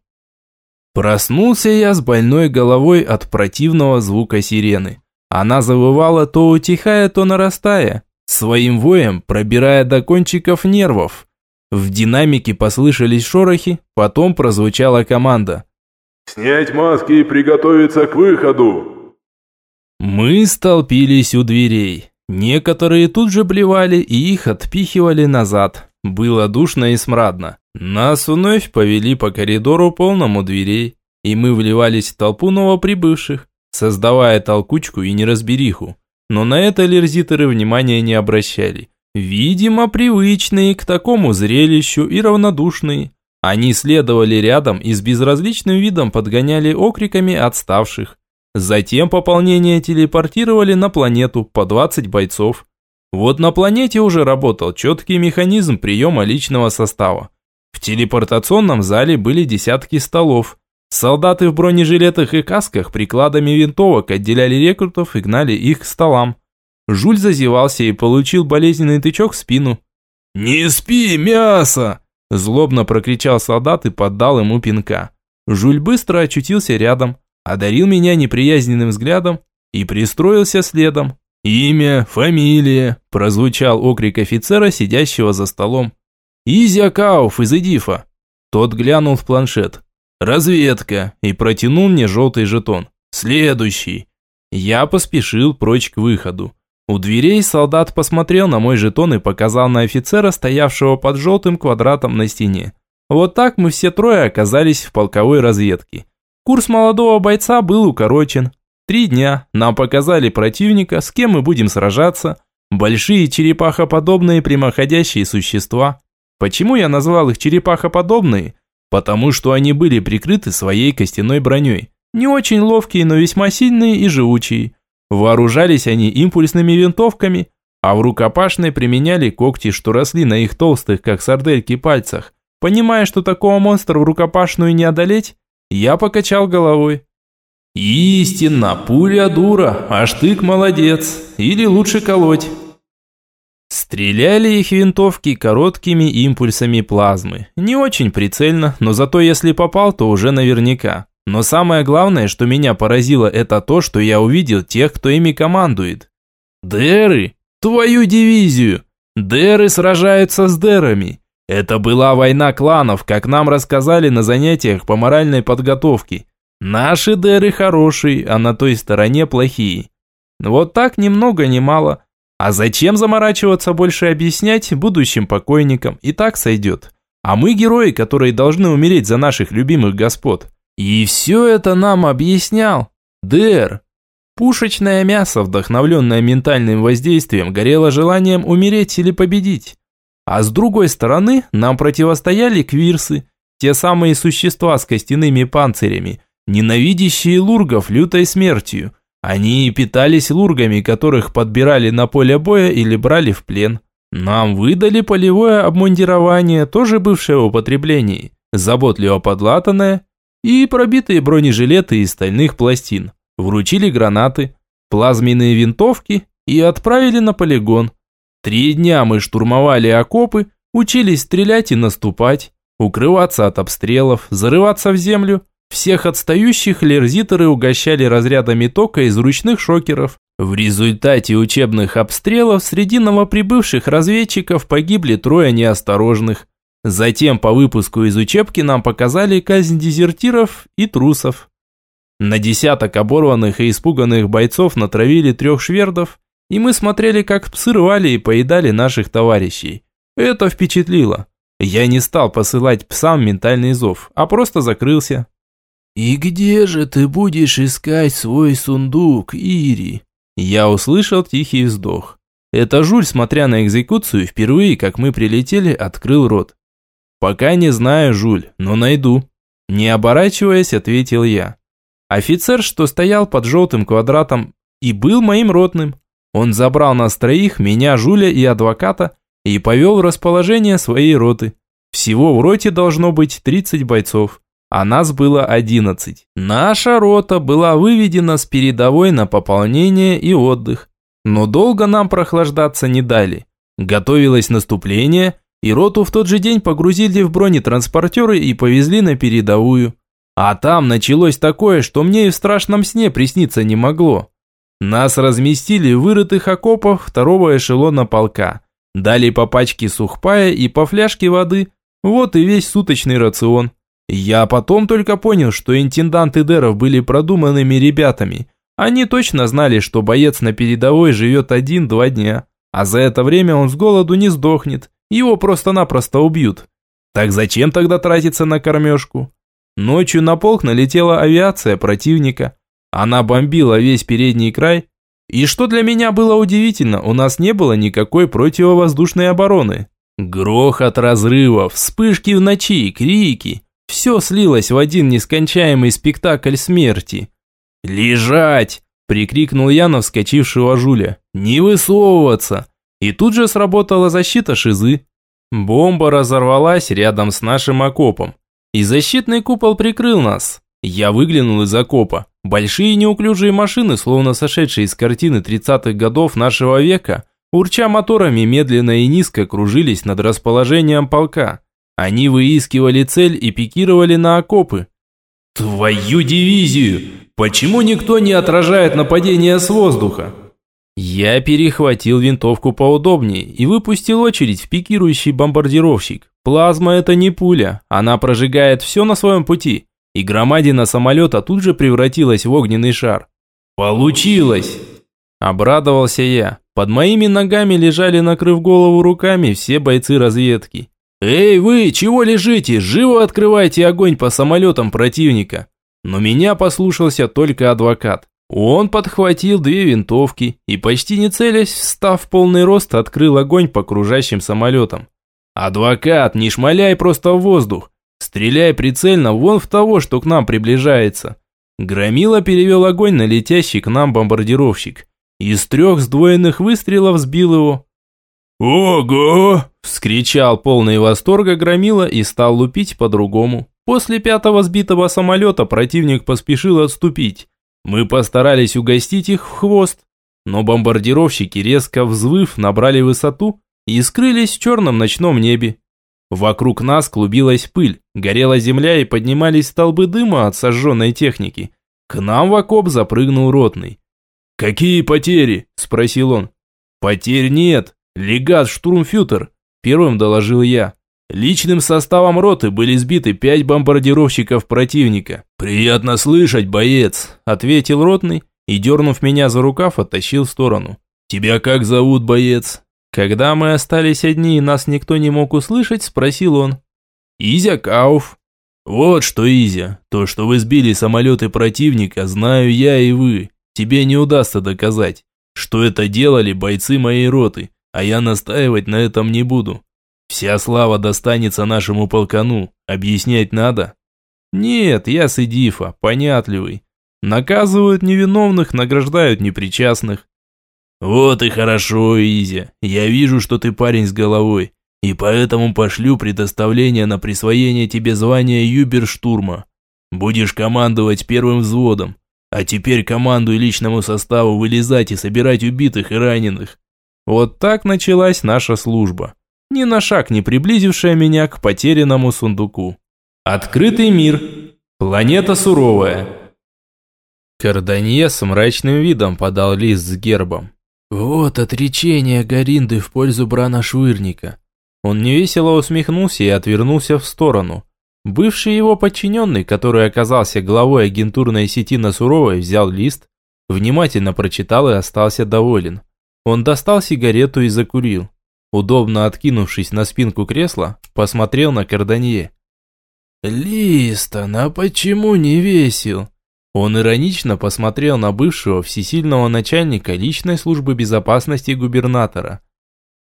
Проснулся я с больной головой от противного звука сирены. Она завывала то утихая, то нарастая, своим воем пробирая до кончиков нервов. В динамике послышались шорохи, потом прозвучала команда. «Снять маски и приготовиться к выходу!» Мы столпились у дверей. Некоторые тут же блевали и их отпихивали назад. Было душно и смрадно. Нас вновь повели по коридору полному дверей, и мы вливались в толпу новоприбывших, создавая толкучку и неразбериху. Но на это лерзиторы внимания не обращали. Видимо, привычные к такому зрелищу и равнодушные. Они следовали рядом и с безразличным видом подгоняли окриками отставших. Затем пополнение телепортировали на планету по 20 бойцов. Вот на планете уже работал четкий механизм приема личного состава. В телепортационном зале были десятки столов. Солдаты в бронежилетах и касках прикладами винтовок отделяли рекрутов и гнали их к столам. Жуль зазевался и получил болезненный тычок в спину. «Не спи, мясо!» Злобно прокричал солдат и поддал ему пинка. Жуль быстро очутился рядом, одарил меня неприязненным взглядом и пристроился следом. «Имя, фамилия», – прозвучал окрик офицера, сидящего за столом. «Изя Кауф из Эдифа». Тот глянул в планшет. «Разведка» и протянул мне желтый жетон. «Следующий». Я поспешил прочь к выходу. У дверей солдат посмотрел на мой жетон и показал на офицера, стоявшего под желтым квадратом на стене. Вот так мы все трое оказались в полковой разведке. Курс молодого бойца был укорочен, Три дня нам показали противника, с кем мы будем сражаться. Большие черепахоподобные прямоходящие существа. Почему я назвал их черепахоподобные? Потому что они были прикрыты своей костяной броней. Не очень ловкие, но весьма сильные и живучие. Вооружались они импульсными винтовками, а в рукопашной применяли когти, что росли на их толстых, как сардельки, пальцах. Понимая, что такого монстра в рукопашную не одолеть, я покачал головой. Истинно, пуля дура, а штык молодец. Или лучше колоть. Стреляли их винтовки короткими импульсами плазмы. Не очень прицельно, но зато если попал, то уже наверняка. Но самое главное, что меня поразило, это то, что я увидел тех, кто ими командует. Дэры, Твою дивизию! Деры сражаются с дерами. Это была война кланов, как нам рассказали на занятиях по моральной подготовке. Наши деры хорошие, а на той стороне плохие. Вот так ни много ни мало. А зачем заморачиваться больше объяснять будущим покойникам, и так сойдет. А мы герои, которые должны умереть за наших любимых господ. И все это нам объяснял. Дэр. Пушечное мясо, вдохновленное ментальным воздействием, горело желанием умереть или победить. А с другой стороны, нам противостояли квирсы, те самые существа с костяными панцирями, ненавидящие лургов лютой смертью, они и питались лургами, которых подбирали на поле боя или брали в плен. Нам выдали полевое обмундирование, тоже бывшее в употреблении, заботливо подлатанное, и пробитые бронежилеты из стальных пластин. Вручили гранаты, плазменные винтовки и отправили на полигон. Три дня мы штурмовали окопы, учились стрелять и наступать, укрываться от обстрелов, зарываться в землю всех отстающих лерзиторы угощали разрядами тока из ручных шокеров. В результате учебных обстрелов среди новоприбывших разведчиков погибли трое неосторожных. Затем по выпуску из учебки нам показали казнь дезертиров и трусов. На десяток оборванных и испуганных бойцов натравили трех швердов, и мы смотрели, как псы рвали и поедали наших товарищей. Это впечатлило. Я не стал посылать псам ментальный зов, а просто закрылся. «И где же ты будешь искать свой сундук, Ири?» Я услышал тихий вздох. Это Жуль, смотря на экзекуцию, впервые, как мы прилетели, открыл рот. «Пока не знаю, Жуль, но найду». Не оборачиваясь, ответил я. Офицер, что стоял под желтым квадратом, и был моим ротным. Он забрал нас троих, меня, Жуля и адвоката, и повел в расположение своей роты. Всего в роте должно быть 30 бойцов а нас было 11. Наша рота была выведена с передовой на пополнение и отдых. Но долго нам прохлаждаться не дали. Готовилось наступление, и роту в тот же день погрузили в бронетранспортеры и повезли на передовую. А там началось такое, что мне и в страшном сне присниться не могло. Нас разместили в вырытых окопах второго эшелона полка. Дали по пачке сухпая и по фляжке воды. Вот и весь суточный рацион. Я потом только понял, что интенданты Деров были продуманными ребятами. Они точно знали, что боец на передовой живет один-два дня, а за это время он с голоду не сдохнет, его просто-напросто убьют. Так зачем тогда тратиться на кормежку? Ночью на полк налетела авиация противника. Она бомбила весь передний край. И что для меня было удивительно, у нас не было никакой противовоздушной обороны. Грохот разрывов, вспышки в ночи, крики – все слилось в один нескончаемый спектакль смерти. «Лежать!» – прикрикнул я на вскочившего Жуля. «Не высовываться!» И тут же сработала защита шизы. Бомба разорвалась рядом с нашим окопом. И защитный купол прикрыл нас. Я выглянул из окопа. Большие неуклюжие машины, словно сошедшие из картины 30-х годов нашего века, урча моторами медленно и низко кружились над расположением полка. Они выискивали цель и пикировали на окопы. «Твою дивизию! Почему никто не отражает нападение с воздуха?» Я перехватил винтовку поудобнее и выпустил очередь в пикирующий бомбардировщик. Плазма – это не пуля, она прожигает все на своем пути, и громадина самолета тут же превратилась в огненный шар. «Получилось!» Обрадовался я. Под моими ногами лежали, накрыв голову руками, все бойцы разведки. «Эй, вы, чего лежите? Живо открывайте огонь по самолетам противника!» Но меня послушался только адвокат. Он подхватил две винтовки и, почти не целясь, встав в полный рост, открыл огонь по кружащим самолетам. «Адвокат, не шмаляй просто в воздух! Стреляй прицельно вон в того, что к нам приближается!» Громила перевел огонь на летящий к нам бомбардировщик. Из трех сдвоенных выстрелов сбил его. «Ого!» – вскричал полный восторга Громила и стал лупить по-другому. После пятого сбитого самолета противник поспешил отступить. Мы постарались угостить их в хвост, но бомбардировщики, резко взвыв, набрали высоту и скрылись в черном ночном небе. Вокруг нас клубилась пыль, горела земля и поднимались столбы дыма от сожженной техники. К нам в окоп запрыгнул ротный. «Какие потери?» – спросил он. Потерь нет. Легат штурмфютер. Первым доложил я. Личным составом роты были сбиты пять бомбардировщиков противника. «Приятно слышать, боец», – ответил ротный и, дернув меня за рукав, оттащил в сторону. «Тебя как зовут, боец?» Когда мы остались одни и нас никто не мог услышать, спросил он. «Изя Кауф». «Вот что, Изя, то, что вы сбили самолеты противника, знаю я и вы. Тебе не удастся доказать, что это делали бойцы моей роты, а я настаивать на этом не буду. Вся слава достанется нашему полкану. Объяснять надо? Нет, я Сидифа, понятливый. Наказывают невиновных, награждают непричастных. Вот и хорошо, Изя. Я вижу, что ты парень с головой. И поэтому пошлю предоставление на присвоение тебе звания Юберштурма. Будешь командовать первым взводом. А теперь командуй личному составу вылезать и собирать убитых и раненых. Вот так началась наша служба ни на шаг не приблизившая меня к потерянному сундуку. Открытый мир. Планета суровая. Карданье с мрачным видом подал лист с гербом. «Вот отречение Горинды в пользу Брана-швырника». Он невесело усмехнулся и отвернулся в сторону. Бывший его подчиненный, который оказался главой агентурной сети на Суровой, взял лист, внимательно прочитал и остался доволен. Он достал сигарету и закурил удобно откинувшись на спинку кресла, посмотрел на Карданье. «Листон, а почему не весел?» Он иронично посмотрел на бывшего всесильного начальника личной службы безопасности губернатора.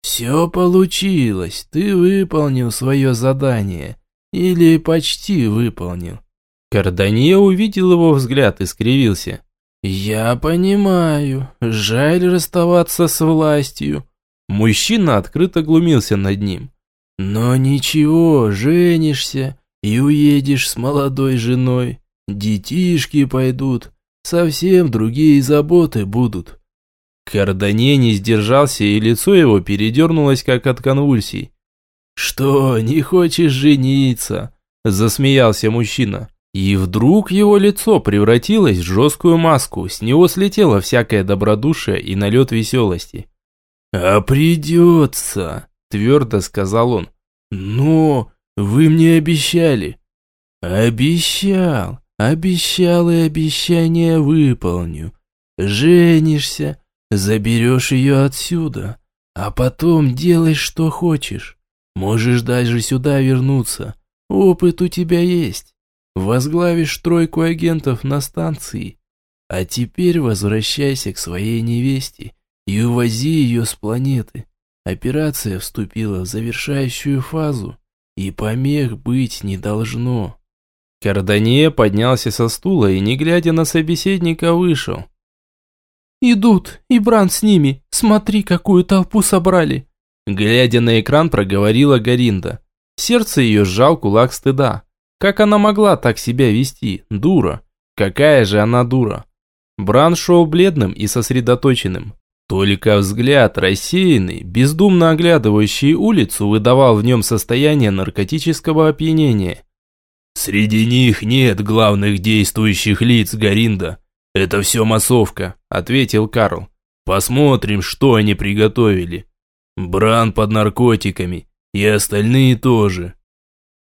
«Все получилось, ты выполнил свое задание. Или почти выполнил». Карданье увидел его взгляд и скривился. «Я понимаю, жаль расставаться с властью, Мужчина открыто глумился над ним. «Но ничего, женишься и уедешь с молодой женой. Детишки пойдут, совсем другие заботы будут». Кардане не сдержался, и лицо его передернулось, как от конвульсий. «Что, не хочешь жениться?» – засмеялся мужчина. И вдруг его лицо превратилось в жесткую маску, с него слетело всякое добродушие и налет веселости. «А придется», – твердо сказал он. «Но вы мне обещали». «Обещал, обещал и обещание выполню. Женишься, заберешь ее отсюда, а потом делай, что хочешь. Можешь даже сюда вернуться. Опыт у тебя есть. Возглавишь тройку агентов на станции. А теперь возвращайся к своей невесте и увози ее с планеты. Операция вступила в завершающую фазу, и помех быть не должно. Кардане поднялся со стула и, не глядя на собеседника, вышел. «Идут, и Бран с ними. Смотри, какую толпу собрали!» Глядя на экран, проговорила Гаринда. Сердце ее сжал кулак стыда. Как она могла так себя вести? Дура. Какая же она дура. Бран шел бледным и сосредоточенным. Только взгляд рассеянный, бездумно оглядывающий улицу, выдавал в нем состояние наркотического опьянения. «Среди них нет главных действующих лиц, Гаринда. Это все массовка», – ответил Карл. «Посмотрим, что они приготовили. Бран под наркотиками, и остальные тоже».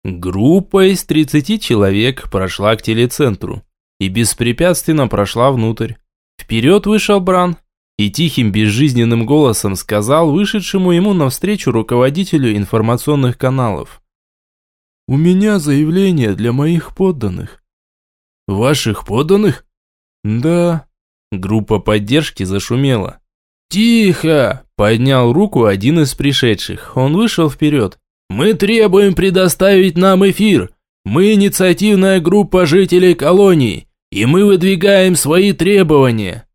Группа из 30 человек прошла к телецентру и беспрепятственно прошла внутрь. Вперед вышел Бран, и тихим безжизненным голосом сказал вышедшему ему навстречу руководителю информационных каналов. «У меня заявление для моих подданных». «Ваших подданных?» «Да». Группа поддержки зашумела. «Тихо!» – поднял руку один из пришедших. Он вышел вперед. «Мы требуем предоставить нам эфир. Мы инициативная группа жителей колонии, и мы выдвигаем свои требования.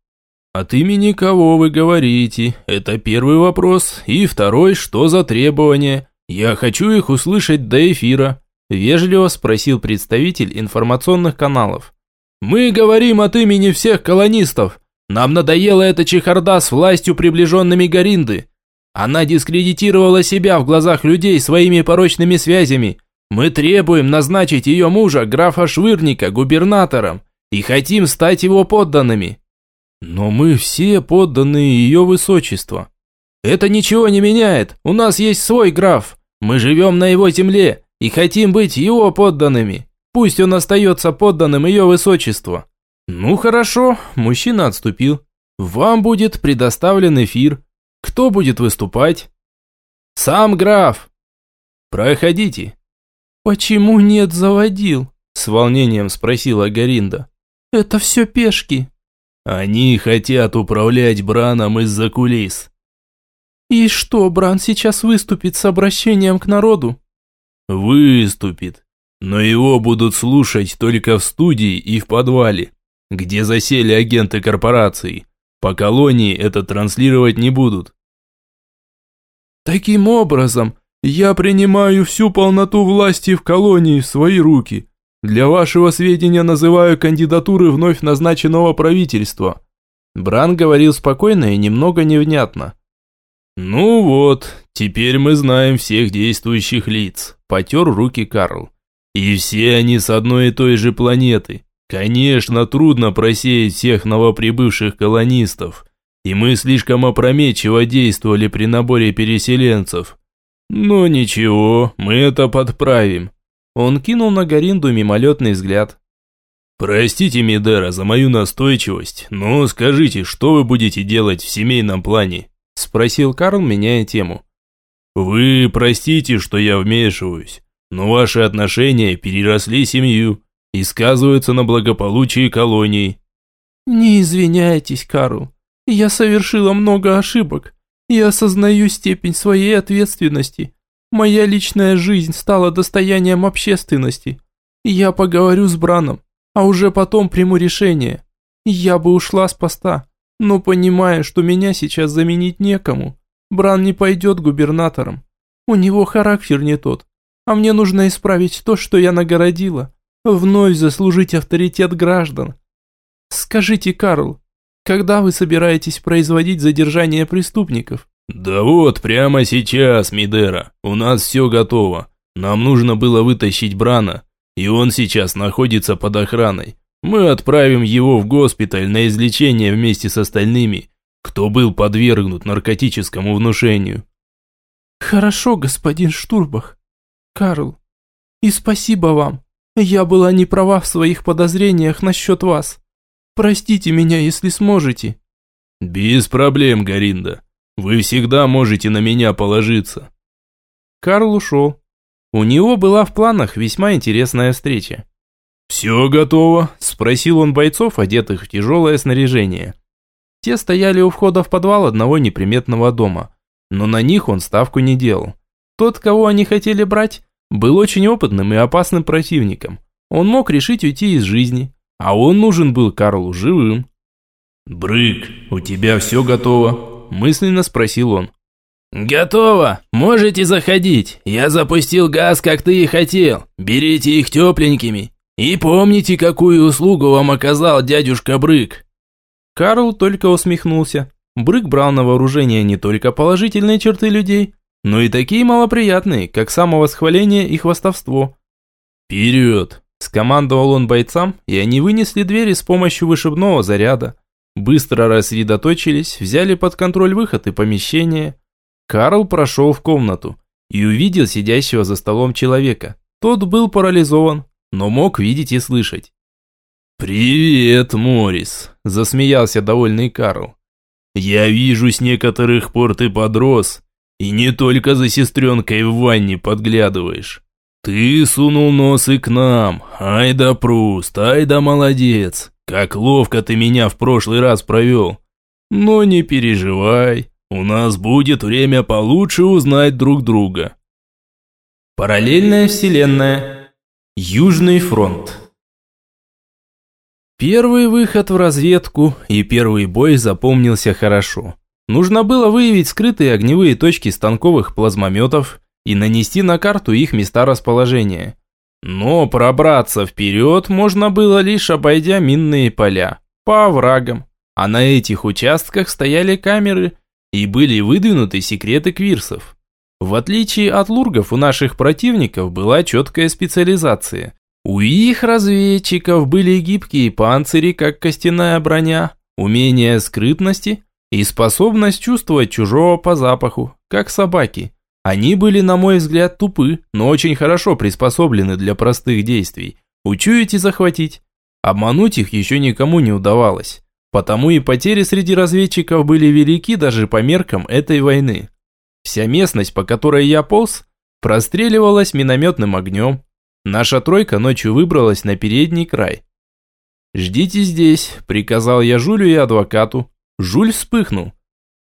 От имени кого вы говорите? Это первый вопрос. И второй, что за требования? Я хочу их услышать до эфира. Вежливо спросил представитель информационных каналов. Мы говорим от имени всех колонистов. Нам надоела эта чехарда с властью приближенными Гаринды. Она дискредитировала себя в глазах людей своими порочными связями. Мы требуем назначить ее мужа, графа Швырника, губернатором и хотим стать его подданными. Но мы все подданные ее высочества. Это ничего не меняет. У нас есть свой граф. Мы живем на его земле и хотим быть его подданными. Пусть он остается подданным ее высочества». «Ну хорошо», – мужчина отступил. «Вам будет предоставлен эфир. Кто будет выступать?» «Сам граф». «Проходите». «Почему нет заводил?» – с волнением спросила Гаринда. «Это все пешки». «Они хотят управлять Браном из-за кулис». «И что, Бран сейчас выступит с обращением к народу?» «Выступит. Но его будут слушать только в студии и в подвале, где засели агенты корпорации. По колонии это транслировать не будут». «Таким образом, я принимаю всю полноту власти в колонии в свои руки», для вашего сведения называю кандидатуры вновь назначенного правительства». Бран говорил спокойно и немного невнятно. «Ну вот, теперь мы знаем всех действующих лиц», – потер руки Карл. «И все они с одной и той же планеты. Конечно, трудно просеять всех новоприбывших колонистов, и мы слишком опрометчиво действовали при наборе переселенцев. Но ничего, мы это подправим. Он кинул на Гаринду мимолетный взгляд. «Простите, Мидера, за мою настойчивость, но скажите, что вы будете делать в семейном плане?» Спросил Карл, меняя тему. «Вы простите, что я вмешиваюсь, но ваши отношения переросли семью и сказываются на благополучии колонии». «Не извиняйтесь, Карл. Я совершила много ошибок и осознаю степень своей ответственности. Моя личная жизнь стала достоянием общественности. Я поговорю с Браном, а уже потом приму решение. Я бы ушла с поста, но понимая, что меня сейчас заменить некому, Бран не пойдет губернатором. У него характер не тот, а мне нужно исправить то, что я нагородила, вновь заслужить авторитет граждан. Скажите, Карл, когда вы собираетесь производить задержание преступников? «Да вот, прямо сейчас, Мидера, у нас все готово. Нам нужно было вытащить Брана, и он сейчас находится под охраной. Мы отправим его в госпиталь на излечение вместе с остальными, кто был подвергнут наркотическому внушению». «Хорошо, господин Штурбах. Карл, и спасибо вам. Я была не права в своих подозрениях насчет вас. Простите меня, если сможете». «Без проблем, Гаринда. Вы всегда можете на меня положиться». Карл ушел. У него была в планах весьма интересная встреча. «Все готово?» – спросил он бойцов, одетых в тяжелое снаряжение. Те стояли у входа в подвал одного неприметного дома, но на них он ставку не делал. Тот, кого они хотели брать, был очень опытным и опасным противником. Он мог решить уйти из жизни, а он нужен был Карлу живым. «Брык, у тебя все готово?» мысленно спросил он. «Готово! Можете заходить! Я запустил газ, как ты и хотел! Берите их тепленькими! И помните, какую услугу вам оказал дядюшка Брык!» Карл только усмехнулся. Брык брал на вооружение не только положительные черты людей, но и такие малоприятные, как самовосхваление и хвастовство. «Вперед!» – скомандовал он бойцам, и они вынесли двери с помощью вышибного заряда. Быстро рассредоточились, взяли под контроль выход и помещение. Карл прошел в комнату и увидел сидящего за столом человека. Тот был парализован, но мог видеть и слышать. «Привет, Морис», – засмеялся довольный Карл. «Я вижу, с некоторых пор ты подрос, и не только за сестренкой в ванне подглядываешь. Ты сунул нос и к нам, ай да Пруст, ай да молодец. Как ловко ты меня в прошлый раз провел. Но не переживай, у нас будет время получше узнать друг друга. Параллельная вселенная. Южный фронт. Первый выход в разведку и первый бой запомнился хорошо. Нужно было выявить скрытые огневые точки станковых плазмометов и нанести на карту их места расположения. Но пробраться вперед можно было лишь обойдя минные поля, по оврагам. А на этих участках стояли камеры и были выдвинуты секреты квирсов. В отличие от лургов у наших противников была четкая специализация. У их разведчиков были гибкие панцири, как костяная броня, умение скрытности, и способность чувствовать чужого по запаху, как собаки. Они были, на мой взгляд, тупы, но очень хорошо приспособлены для простых действий. Учуять и захватить. Обмануть их еще никому не удавалось. Потому и потери среди разведчиков были велики даже по меркам этой войны. Вся местность, по которой я полз, простреливалась минометным огнем. Наша тройка ночью выбралась на передний край. «Ждите здесь», – приказал я Жулю и адвокату. Жуль вспыхнул.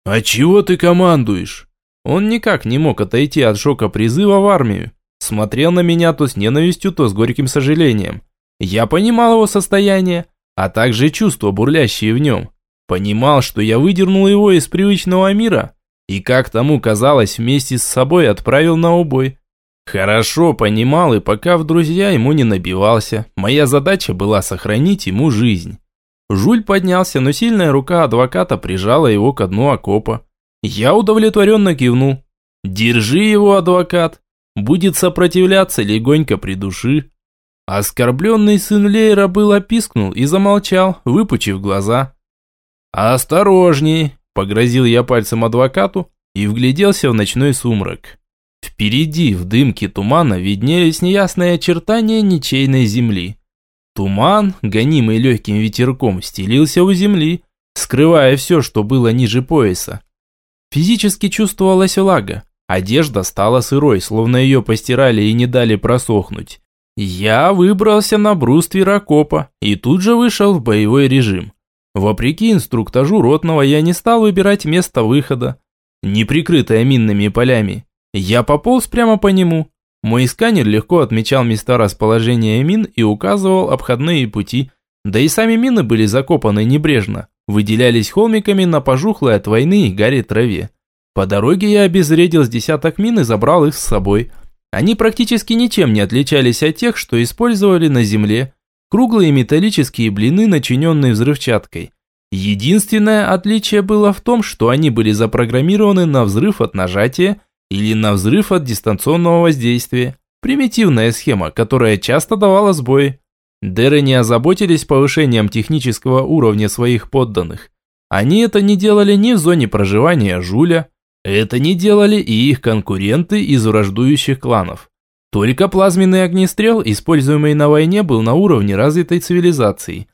«А чего ты командуешь?» Он никак не мог отойти от шока призыва в армию. Смотрел на меня то с ненавистью, то с горьким сожалением. Я понимал его состояние, а также чувства, бурлящие в нем. Понимал, что я выдернул его из привычного мира и, как тому казалось, вместе с собой отправил на убой. Хорошо понимал и пока в друзья ему не набивался. Моя задача была сохранить ему жизнь. Жуль поднялся, но сильная рука адвоката прижала его к дну окопа. Я удовлетворенно кивнул. «Держи его, адвокат. Будет сопротивляться, легонько придуши». Оскорбленный сын Лейра был опискнул и замолчал, выпучив глаза. «Осторожней!» – погрозил я пальцем адвокату и вгляделся в ночной сумрак. Впереди, в дымке тумана, виднелись неясные очертания ничейной земли. Туман, гонимый легким ветерком, стелился у земли, скрывая все, что было ниже пояса. Физически чувствовалась влага. Одежда стала сырой, словно ее постирали и не дали просохнуть. Я выбрался на бруствер окопа и тут же вышел в боевой режим. Вопреки инструктажу ротного я не стал выбирать место выхода, не прикрытое минными полями. Я пополз прямо по нему. Мой сканер легко отмечал места расположения мин и указывал обходные пути, да и сами мины были закопаны небрежно, выделялись холмиками на пожухлой от войны и гаре траве. По дороге я обезвредил с десяток мин и забрал их с собой. Они практически ничем не отличались от тех, что использовали на земле. Круглые металлические блины, начиненные взрывчаткой. Единственное отличие было в том, что они были запрограммированы на взрыв от нажатия или на взрыв от дистанционного воздействия. Примитивная схема, которая часто давала сбои. Деры не озаботились повышением технического уровня своих подданных. Они это не делали ни в зоне проживания Жуля, это не делали и их конкуренты из враждующих кланов. Только плазменный огнестрел, используемый на войне, был на уровне развитой цивилизации.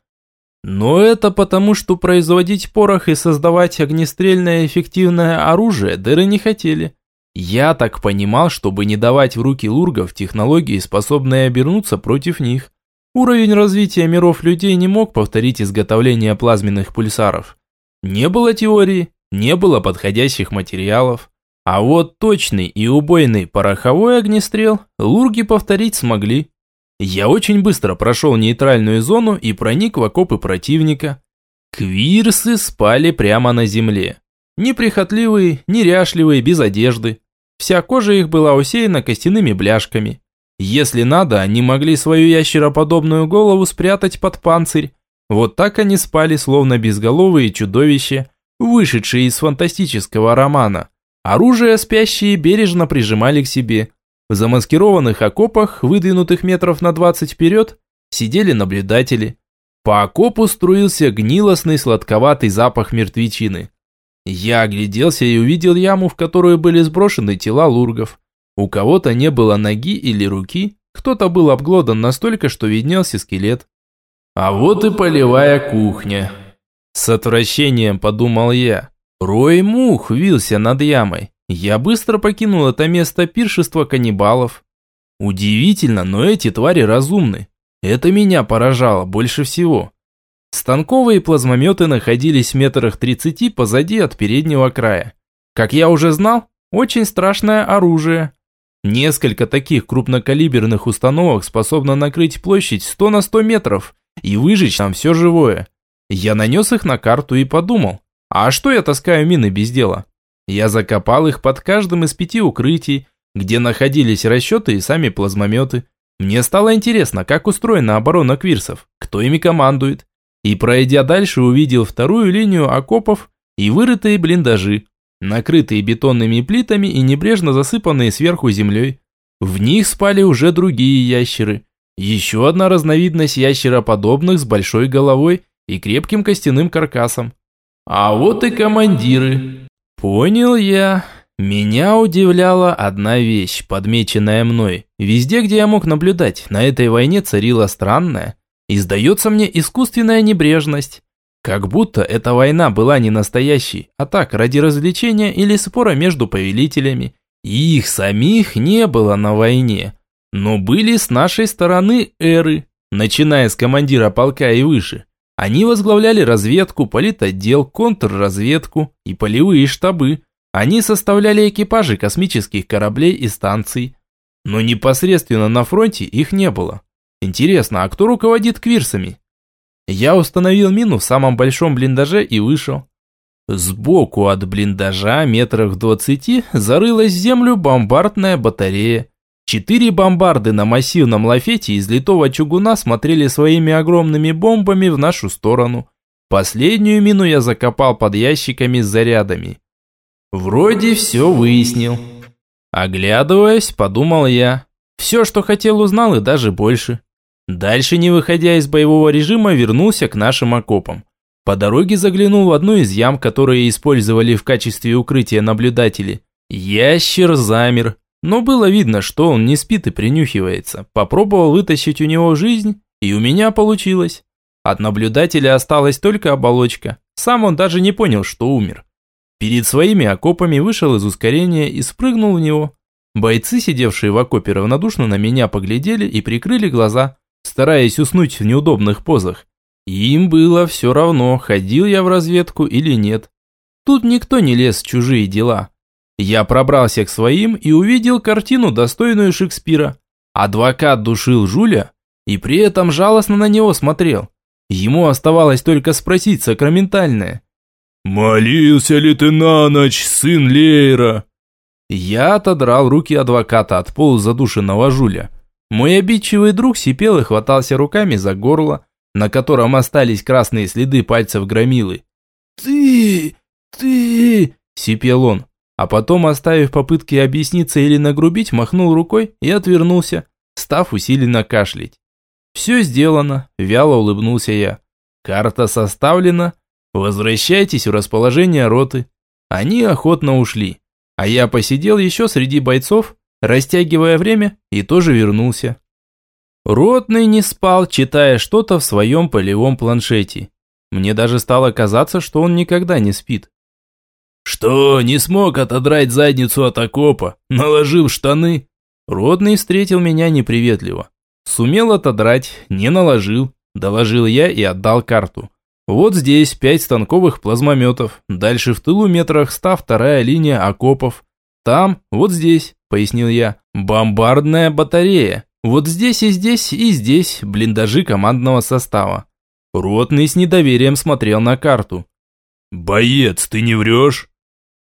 Но это потому, что производить порох и создавать огнестрельное эффективное оружие Деры не хотели. Я так понимал, чтобы не давать в руки лургов технологии, способные обернуться против них. Уровень развития миров людей не мог повторить изготовление плазменных пульсаров. Не было теории, не было подходящих материалов. А вот точный и убойный пороховой огнестрел лурги повторить смогли. Я очень быстро прошел нейтральную зону и проник в окопы противника. Квирсы спали прямо на земле. Неприхотливые, неряшливые, без одежды. Вся кожа их была усеяна костяными бляшками. Если надо, они могли свою ящероподобную голову спрятать под панцирь. Вот так они спали, словно безголовые чудовища, вышедшие из фантастического романа. Оружие спящие бережно прижимали к себе. В замаскированных окопах, выдвинутых метров на 20 вперед, сидели наблюдатели. По окопу струился гнилостный сладковатый запах мертвечины. Я огляделся и увидел яму, в которую были сброшены тела лургов. У кого-то не было ноги или руки, кто-то был обглодан настолько, что виднелся скелет. А вот и полевая кухня. С отвращением подумал я. Рой мух вился над ямой. Я быстро покинул это место пиршества каннибалов. Удивительно, но эти твари разумны. Это меня поражало больше всего. Станковые плазмометы находились в метрах 30 позади от переднего края. Как я уже знал, очень страшное оружие, Несколько таких крупнокалиберных установок способно накрыть площадь 100 на 100 метров и выжечь там все живое. Я нанес их на карту и подумал, а что я таскаю мины без дела? Я закопал их под каждым из пяти укрытий, где находились расчеты и сами плазмометы. Мне стало интересно, как устроена оборона квирсов, кто ими командует. И пройдя дальше, увидел вторую линию окопов и вырытые блиндажи накрытые бетонными плитами и небрежно засыпанные сверху землей. В них спали уже другие ящеры. Еще одна разновидность ящероподобных с большой головой и крепким костяным каркасом. А вот и командиры. Понял я. Меня удивляла одна вещь, подмеченная мной. Везде, где я мог наблюдать, на этой войне царила странная, и, сдается мне, искусственная небрежность. Как будто эта война была не настоящей, а так, ради развлечения или спора между повелителями. И их самих не было на войне. Но были с нашей стороны эры, начиная с командира полка и выше. Они возглавляли разведку, политотдел, контрразведку и полевые штабы. Они составляли экипажи космических кораблей и станций. Но непосредственно на фронте их не было. Интересно, а кто руководит квирсами? Я установил мину в самом большом блиндаже и вышел. Сбоку от блиндажа, метрах двадцати, зарылась в землю бомбардная батарея. Четыре бомбарды на массивном лафете из литого чугуна смотрели своими огромными бомбами в нашу сторону. Последнюю мину я закопал под ящиками с зарядами. Вроде все выяснил. Оглядываясь, подумал я. Все, что хотел, узнал и даже больше. Дальше, не выходя из боевого режима, вернулся к нашим окопам. По дороге заглянул в одну из ям, которые использовали в качестве укрытия наблюдатели. Ящер замер, но было видно, что он не спит и принюхивается. Попробовал вытащить у него жизнь, и у меня получилось. От наблюдателя осталась только оболочка. Сам он даже не понял, что умер. Перед своими окопами вышел из ускорения и спрыгнул в него. Бойцы, сидевшие в окопе, равнодушно на меня поглядели и прикрыли глаза, стараясь уснуть в неудобных позах. Им было все равно, ходил я в разведку или нет. Тут никто не лез в чужие дела. Я пробрался к своим и увидел картину, достойную Шекспира. Адвокат душил Жуля и при этом жалостно на него смотрел. Ему оставалось только спросить сакраментальное. «Молился ли ты на ночь, сын Лейра?» Я отодрал руки адвоката от полузадушенного Жуля. Мой обидчивый друг сипел и хватался руками за горло, на котором остались красные следы пальцев громилы. «Ты... ты...» – сипел он а потом, оставив попытки объясниться или нагрубить, махнул рукой и отвернулся, став усиленно кашлять. «Все сделано», – вяло улыбнулся я. «Карта составлена. Возвращайтесь в расположение роты». Они охотно ушли, а я посидел еще среди бойцов, растягивая время, и тоже вернулся. Ротный не спал, читая что-то в своем полевом планшете. Мне даже стало казаться, что он никогда не спит. «Что, не смог отодрать задницу от окопа? Наложил штаны?» Родный встретил меня неприветливо. Сумел отодрать, не наложил. Доложил я и отдал карту. Вот здесь пять станковых плазмометов. Дальше в тылу метрах ста вторая линия окопов. Там, вот здесь, пояснил я, бомбардная батарея. Вот здесь и здесь и здесь блиндажи командного состава. Ротный с недоверием смотрел на карту. «Боец, ты не врешь?»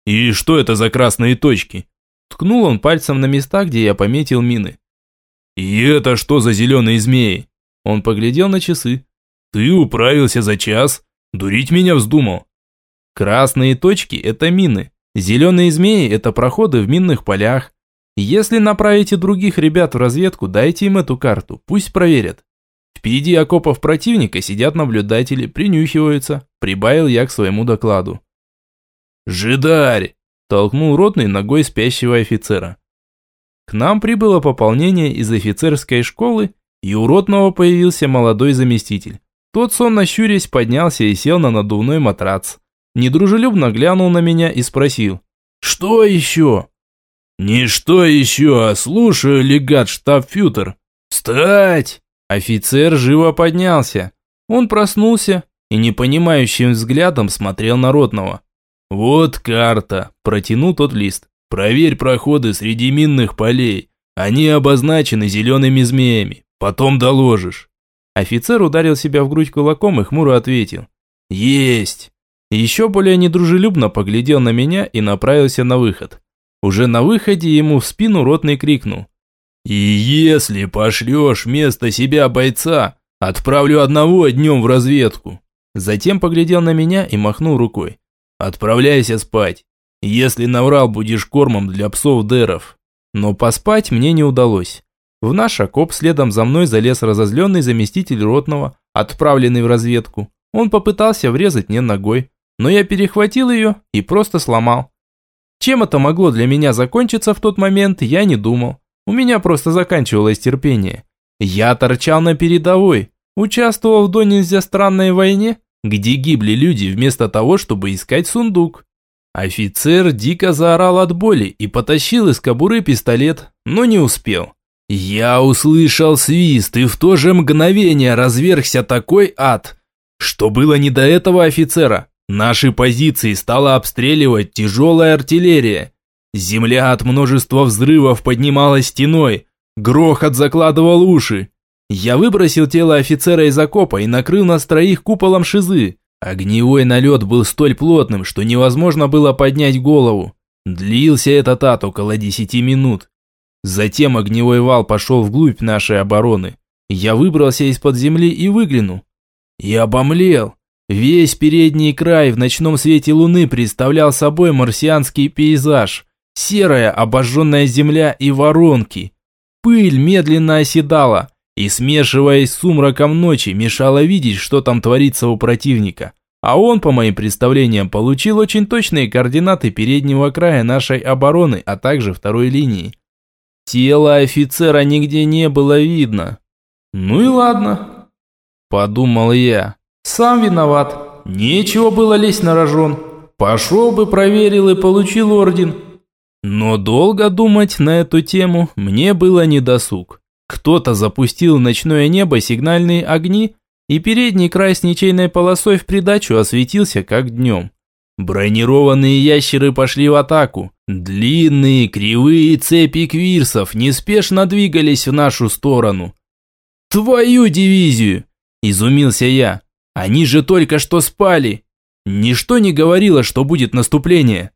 «И что это за красные точки?» Ткнул он пальцем на места, где я пометил мины. «И это что за зеленые змеи?» Он поглядел на часы. «Ты управился за час? Дурить меня вздумал?» «Красные точки – это мины. Зеленые змеи – это проходы в минных полях. Если направите других ребят в разведку, дайте им эту карту, пусть проверят. Впереди окопов противника сидят наблюдатели, принюхиваются», – прибавил я к своему докладу. «Жидарь!» – толкнул ротный ногой спящего офицера. К нам прибыло пополнение из офицерской школы, и у ротного появился молодой заместитель. Тот сонно щурясь поднялся и сел на надувной матрац. Недружелюбно глянул на меня и спросил. «Что еще?» «Не что еще, а слушаю, легат штаб-фютер». «Встать!» Офицер живо поднялся. Он проснулся и непонимающим взглядом смотрел на ротного. «Вот карта», – протянул тот лист. «Проверь проходы среди минных полей. Они обозначены зелеными змеями. Потом доложишь». Офицер ударил себя в грудь кулаком и хмуро ответил. «Есть!» Еще более недружелюбно поглядел на меня и направился на выход. Уже на выходе ему в спину ротный крикнул. «И если пошлешь вместо себя бойца, отправлю одного днем в разведку». Затем поглядел на меня и махнул рукой. Отправляйся спать. Если наврал, будешь кормом для псов-деров. Но поспать мне не удалось. В наш окоп следом за мной залез разозленный заместитель ротного, отправленный в разведку. Он попытался врезать мне ногой. Но я перехватил ее и просто сломал. Чем это могло для меня закончиться в тот момент, я не думал. У меня просто заканчивалось терпение. Я торчал на передовой, участвовал в до нельзя странной войне, где гибли люди вместо того, чтобы искать сундук. Офицер дико заорал от боли и потащил из кобуры пистолет, но не успел. Я услышал свист, и в то же мгновение развергся такой ад, что было не до этого офицера. Наши позиции стала обстреливать тяжелая артиллерия. Земля от множества взрывов поднималась стеной, грохот закладывал уши. Я выбросил тело офицера из окопа и накрыл нас троих куполом шизы. Огневой налет был столь плотным, что невозможно было поднять голову. Длился этот ад около десяти минут. Затем огневой вал пошел вглубь нашей обороны. Я выбрался из-под земли и выглянул. И обомлел. Весь передний край в ночном свете луны представлял собой марсианский пейзаж. Серая обожженная земля и воронки. Пыль медленно оседала и, смешиваясь с сумраком ночи, мешала видеть, что там творится у противника. А он, по моим представлениям, получил очень точные координаты переднего края нашей обороны, а также второй линии. Тела офицера нигде не было видно. Ну и ладно, подумал я. Сам виноват. Нечего было лезть на рожон. Пошел бы, проверил и получил орден. Но долго думать на эту тему мне было недосуг. Кто-то запустил в ночное небо сигнальные огни, и передний край с ничейной полосой в придачу осветился как днем. Бронированные ящеры пошли в атаку. Длинные кривые цепи квирсов неспешно двигались в нашу сторону. «Твою дивизию!» – изумился я. Они же только что спали. Ничто не говорило, что будет наступление.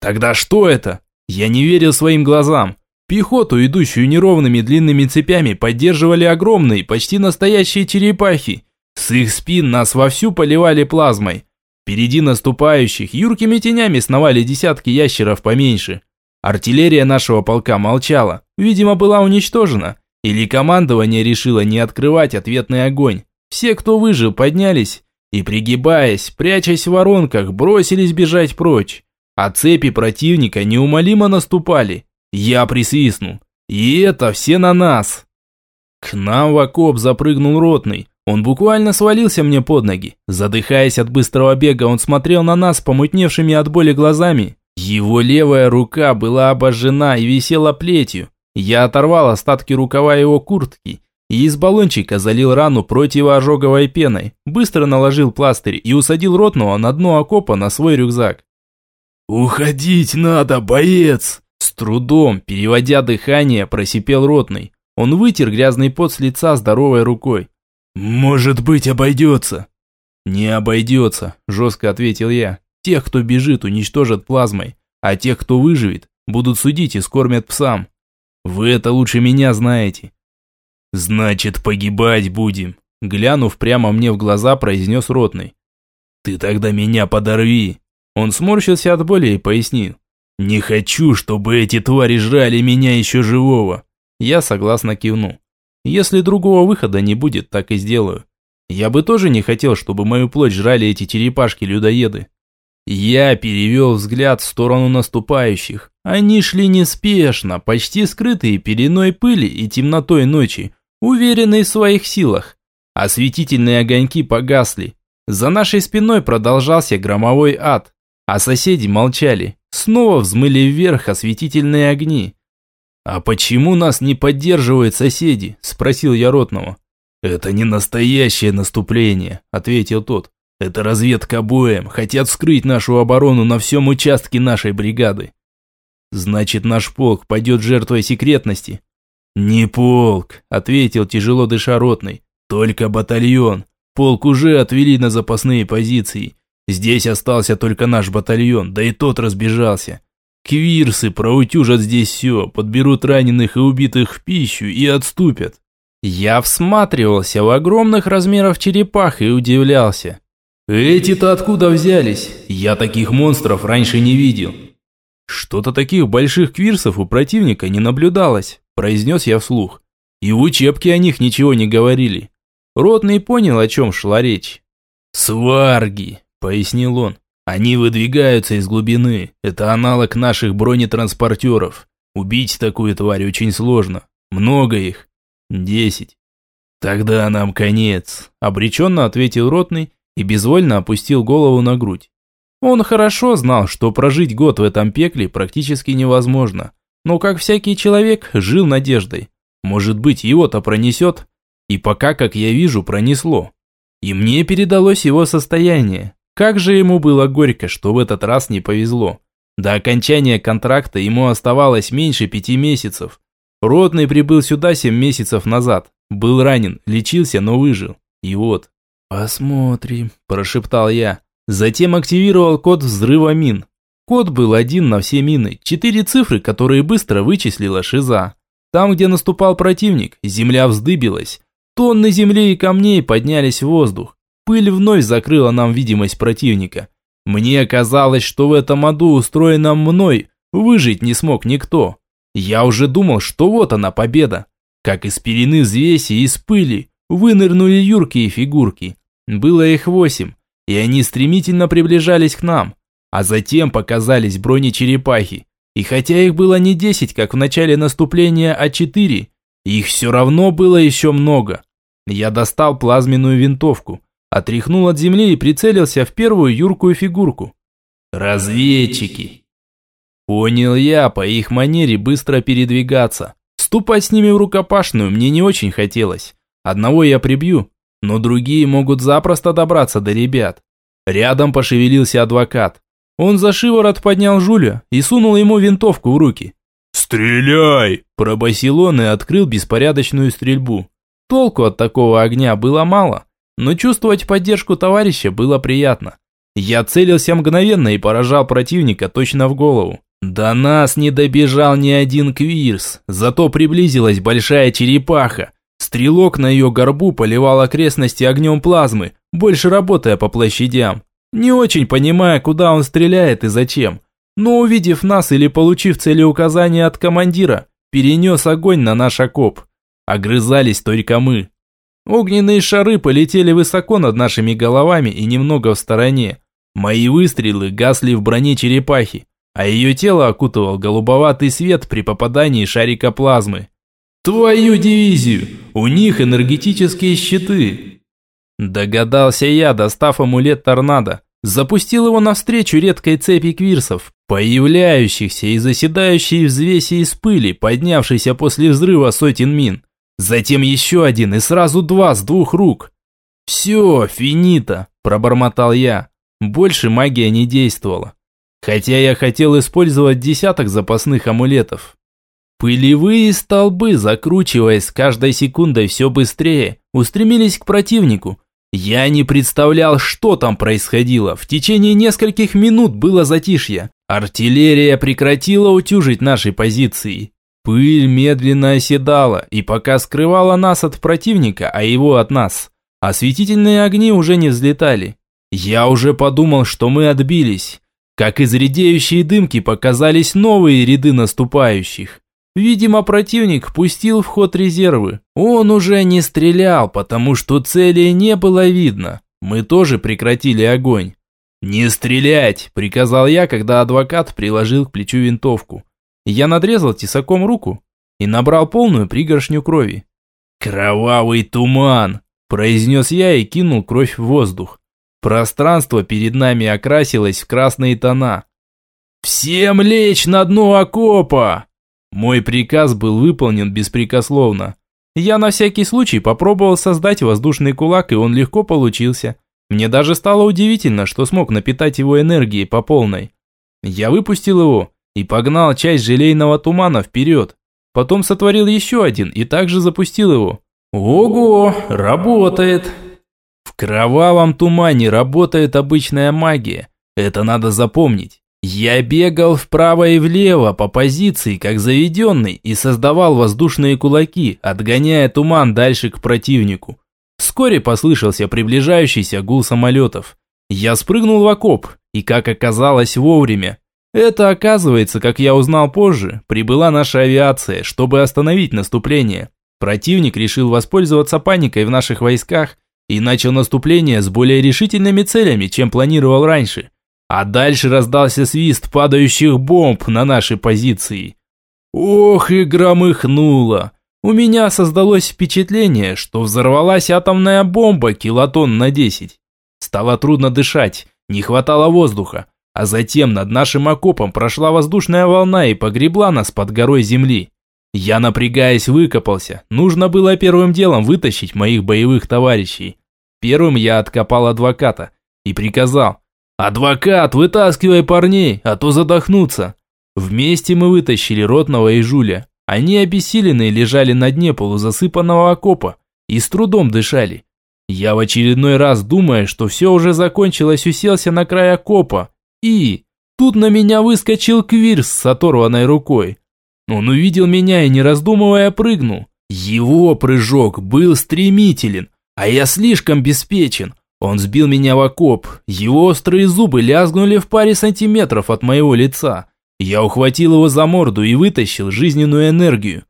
Тогда что это? Я не верил своим глазам. Пехоту, идущую неровными длинными цепями, поддерживали огромные, почти настоящие черепахи. С их спин нас вовсю поливали плазмой. Впереди наступающих юркими тенями сновали десятки ящеров поменьше. Артиллерия нашего полка молчала, видимо, была уничтожена. Или командование решило не открывать ответный огонь. Все, кто выжил, поднялись и, пригибаясь, прячась в воронках, бросились бежать прочь. А цепи противника неумолимо наступали. Я присвистнул. И это все на нас. К нам в окоп запрыгнул ротный. Он буквально свалился мне под ноги. Задыхаясь от быстрого бега, он смотрел на нас помутневшими от боли глазами. Его левая рука была обожжена и висела плетью. Я оторвал остатки рукава его куртки и из баллончика залил рану противоожоговой пеной, быстро наложил пластырь и усадил ротного на дно окопа на свой рюкзак. «Уходить надо, боец!» С трудом, переводя дыхание, просипел ротный. Он вытер грязный пот с лица здоровой рукой. «Может быть, обойдется?» «Не обойдется», – жестко ответил я. «Тех, кто бежит, уничтожат плазмой, а тех, кто выживет, будут судить и скормят псам. Вы это лучше меня знаете. «Значит, погибать будем», – глянув прямо мне в глаза, произнес ротный. «Ты тогда меня подорви». Он сморщился от боли и пояснил. «Не хочу, чтобы эти твари жрали меня еще живого». Я согласно кивнул. Если другого выхода не будет, так и сделаю. Я бы тоже не хотел, чтобы мою плоть жрали эти черепашки-людоеды. Я перевел взгляд в сторону наступающих. Они шли неспешно, почти скрытые пеленой пыли и темнотой ночи, уверенные в своих силах. Осветительные огоньки погасли. За нашей спиной продолжался громовой ад, а соседи молчали. Снова взмыли вверх осветительные огни. «А почему нас не поддерживают соседи?» – спросил я Ротного. «Это не настоящее наступление», – ответил тот. «Это разведка боем, хотят вскрыть нашу оборону на всем участке нашей бригады». «Значит, наш полк пойдет жертвой секретности?» «Не полк», – ответил тяжело дыша ротный, – «только батальон. Полк уже отвели на запасные позиции. Здесь остался только наш батальон, да и тот разбежался. Квирсы проутюжат здесь все, подберут раненых и убитых в пищу и отступят». Я всматривался в огромных размеров черепах и удивлялся. «Эти-то откуда взялись? Я таких монстров раньше не видел». Что-то таких больших квирсов у противника не наблюдалось произнес я вслух. И в учебке о них ничего не говорили. Ротный понял, о чем шла речь. «Сварги», пояснил он. Они выдвигаются из глубины. Это аналог наших бронетранспортеров. Убить такую тварь очень сложно. Много их. Десять. Тогда нам конец, обреченно ответил ротный и безвольно опустил голову на грудь. Он хорошо знал, что прожить год в этом пекле практически невозможно, но как всякий человек жил надеждой. Может быть, его-то пронесет? И пока, как я вижу, пронесло. И мне передалось его состояние. Как же ему было горько, что в этот раз не повезло. До окончания контракта ему оставалось меньше пяти месяцев. Ротный прибыл сюда семь месяцев назад. Был ранен, лечился, но выжил. И вот. «Посмотрим», – прошептал я. Затем активировал код взрыва мин. Код был один на все мины, четыре цифры, которые быстро вычислила Шиза. Там, где наступал противник, земля вздыбилась. Тонны земли и камней поднялись в воздух. Пыль вновь закрыла нам видимость противника. Мне казалось, что в этом аду, устроенном мной, выжить не смог никто. Я уже думал, что вот она победа. Как из пелены взвеси и из пыли вынырнули юркие фигурки. Было их восемь, и они стремительно приближались к нам. А затем показались бронечерепахи. И хотя их было не десять, как в начале наступления, а четыре, их все равно было еще много. Я достал плазменную винтовку, отряхнул от земли и прицелился в первую юркую фигурку. Разведчики. Понял я по их манере быстро передвигаться. Ступать с ними в рукопашную мне не очень хотелось. Одного я прибью, но другие могут запросто добраться до ребят. Рядом пошевелился адвокат. Он за шиворот поднял Жуля и сунул ему винтовку в руки. «Стреляй!» – пробасил он и открыл беспорядочную стрельбу. Толку от такого огня было мало, но чувствовать поддержку товарища было приятно. Я целился мгновенно и поражал противника точно в голову. До нас не добежал ни один квирс, зато приблизилась большая черепаха. Стрелок на ее горбу поливал окрестности огнем плазмы, больше работая по площадям. Не очень понимая, куда он стреляет и зачем. Но увидев нас или получив целеуказание от командира, перенес огонь на наш окоп. Огрызались только мы. Огненные шары полетели высоко над нашими головами и немного в стороне. Мои выстрелы гасли в броне черепахи, а ее тело окутывал голубоватый свет при попадании шарика плазмы. «Твою дивизию! У них энергетические щиты!» Догадался я, достав амулет торнадо. Запустил его навстречу редкой цепи квирсов, появляющихся и заседающей в взвесе из пыли, поднявшейся после взрыва сотен мин. Затем еще один и сразу два с двух рук. «Все, финита», – пробормотал я. Больше магия не действовала. Хотя я хотел использовать десяток запасных амулетов. Пылевые столбы, закручиваясь с каждой секундой все быстрее, устремились к противнику. Я не представлял, что там происходило. В течение нескольких минут было затишье. Артиллерия прекратила утюжить наши позиции. Пыль медленно оседала и пока скрывала нас от противника, а его от нас. Осветительные огни уже не взлетали. Я уже подумал, что мы отбились. Как из редеющей дымки показались новые ряды наступающих. Видимо, противник пустил в ход резервы. Он уже не стрелял, потому что цели не было видно. Мы тоже прекратили огонь. «Не стрелять!» – приказал я, когда адвокат приложил к плечу винтовку. Я надрезал тесаком руку и набрал полную пригоршню крови. «Кровавый туман!» – произнес я и кинул кровь в воздух. Пространство перед нами окрасилось в красные тона. «Всем лечь на дно окопа!» Мой приказ был выполнен беспрекословно. Я на всякий случай попробовал создать воздушный кулак, и он легко получился. Мне даже стало удивительно, что смог напитать его энергией по полной. Я выпустил его, и погнал часть желейного тумана вперед. Потом сотворил еще один и также запустил его. Ого, работает! В кровавом тумане работает обычная магия. Это надо запомнить. Я бегал вправо и влево по позиции, как заведенный, и создавал воздушные кулаки, отгоняя туман дальше к противнику. Вскоре послышался приближающийся гул самолетов. Я спрыгнул в окоп, и, как оказалось, вовремя. Это, оказывается, как я узнал позже, прибыла наша авиация, чтобы остановить наступление. Противник решил воспользоваться паникой в наших войсках и начал наступление с более решительными целями, чем планировал раньше. А дальше раздался свист падающих бомб на наши позиции. Ох, и громыхнуло. У меня создалось впечатление, что взорвалась атомная бомба килотон на 10. Стало трудно дышать, не хватало воздуха, а затем над нашим окопом прошла воздушная волна и погребла нас под горой земли. Я, напрягаясь, выкопался. Нужно было первым делом вытащить моих боевых товарищей. Первым я откопал адвоката и приказал. «Адвокат, вытаскивай парней, а то задохнутся!» Вместе мы вытащили Ротного и Жуля. Они обессиленные лежали на дне полузасыпанного окопа и с трудом дышали. Я в очередной раз, думая, что все уже закончилось, уселся на край окопа. И тут на меня выскочил Квирс с оторванной рукой. Он увидел меня и, не раздумывая, прыгнул. Его прыжок был стремителен, а я слишком беспечен. Он сбил меня в окоп, его острые зубы лязгнули в паре сантиметров от моего лица. Я ухватил его за морду и вытащил жизненную энергию.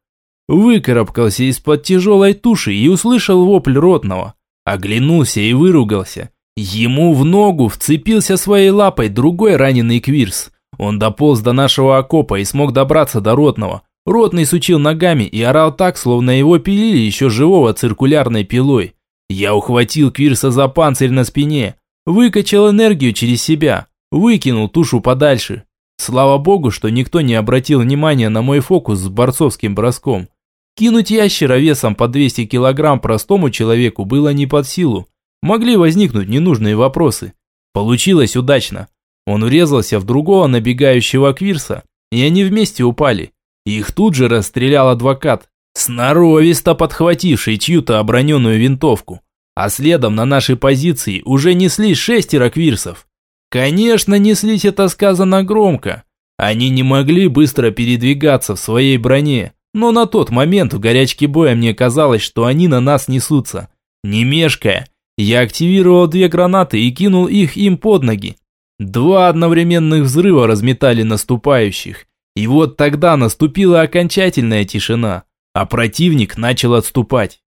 Выкарабкался из-под тяжелой туши и услышал вопль ротного. Оглянулся и выругался. Ему в ногу вцепился своей лапой другой раненый Квирс. Он дополз до нашего окопа и смог добраться до ротного. Ротный сучил ногами и орал так, словно его пилили еще живого циркулярной пилой. Я ухватил Квирса за панцирь на спине, выкачал энергию через себя, выкинул тушу подальше. Слава богу, что никто не обратил внимания на мой фокус с борцовским броском. Кинуть ящера весом по 200 килограмм простому человеку было не под силу. Могли возникнуть ненужные вопросы. Получилось удачно. Он врезался в другого набегающего Квирса, и они вместе упали. Их тут же расстрелял адвокат, сноровисто подхвативший чью-то оброненную винтовку. А следом на нашей позиции уже неслись шестеро Квирсов. Конечно, неслись это сказано громко. Они не могли быстро передвигаться в своей броне, но на тот момент в горячке боя мне казалось, что они на нас несутся. Не мешкая, я активировал две гранаты и кинул их им под ноги. Два одновременных взрыва разметали наступающих. И вот тогда наступила окончательная тишина, а противник начал отступать.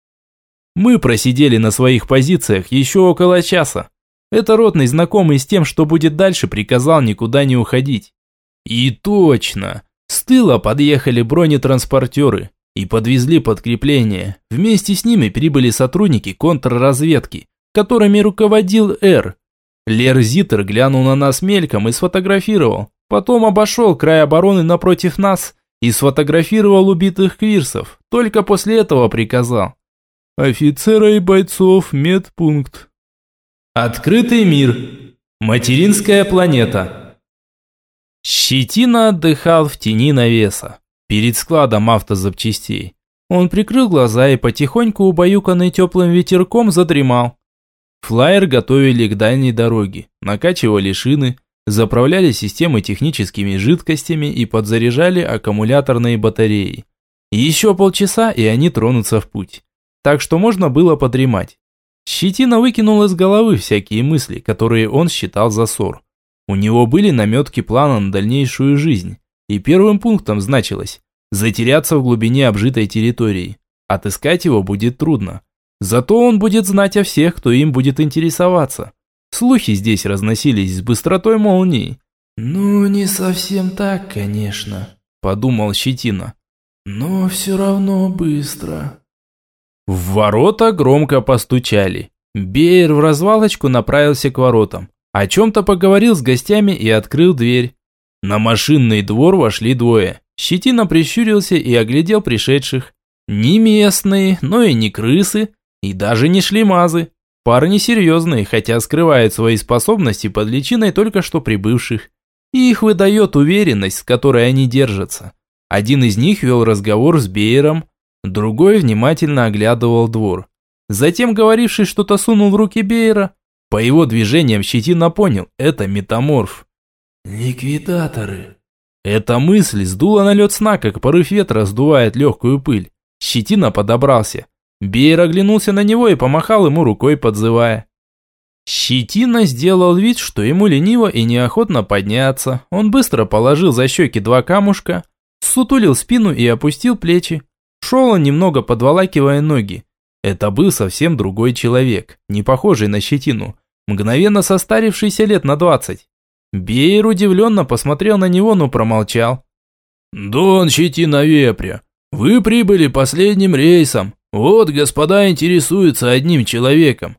Мы просидели на своих позициях еще около часа. Это ротный знакомый с тем, что будет дальше, приказал никуда не уходить. И точно, с тыла подъехали бронетранспортеры и подвезли подкрепление. Вместе с ними прибыли сотрудники контрразведки, которыми руководил Р, Лер Зитер глянул на нас мельком и сфотографировал. Потом обошел край обороны напротив нас и сфотографировал убитых квирсов. Только после этого приказал. Офицера и бойцов, медпункт. Открытый мир. Материнская планета. Щетина отдыхал в тени навеса, перед складом автозапчастей. Он прикрыл глаза и потихоньку, убаюканный теплым ветерком, задремал. Флайер готовили к дальней дороге, накачивали шины, заправляли системы техническими жидкостями и подзаряжали аккумуляторные батареи. Еще полчаса, и они тронутся в путь. Так что можно было подремать. Щетина выкинул из головы всякие мысли, которые он считал за ссор. У него были наметки плана на дальнейшую жизнь. И первым пунктом значилось затеряться в глубине обжитой территории. Отыскать его будет трудно. Зато он будет знать о всех, кто им будет интересоваться. Слухи здесь разносились с быстротой молнии. «Ну, не совсем так, конечно», – подумал Щетина. «Но все равно быстро». В ворота громко постучали. Беер в развалочку направился к воротам. О чем-то поговорил с гостями и открыл дверь. На машинный двор вошли двое. Щетина прищурился и оглядел пришедших. Не местные, но и не крысы, и даже не шлемазы. Парни серьезные, хотя скрывают свои способности под личиной только что прибывших. И их выдает уверенность, с которой они держатся. Один из них вел разговор с Беером, другой внимательно оглядывал двор. Затем говоривший что-то сунул в руки Беера. По его движениям щетина понял, это метаморф. «Ликвидаторы». Эта мысль сдула налет сна, как порыв ветра сдувает легкую пыль. Щетина подобрался. Бейр оглянулся на него и помахал ему рукой, подзывая. Щетина сделал вид, что ему лениво и неохотно подняться. Он быстро положил за щеки два камушка, сутулил спину и опустил плечи. Шел он немного подволакивая ноги. Это был совсем другой человек, не похожий на щетину, мгновенно состарившийся лет на двадцать. Бейер удивленно посмотрел на него, но промолчал. «Дон Щетина Вепря, вы прибыли последним рейсом. Вот господа интересуются одним человеком».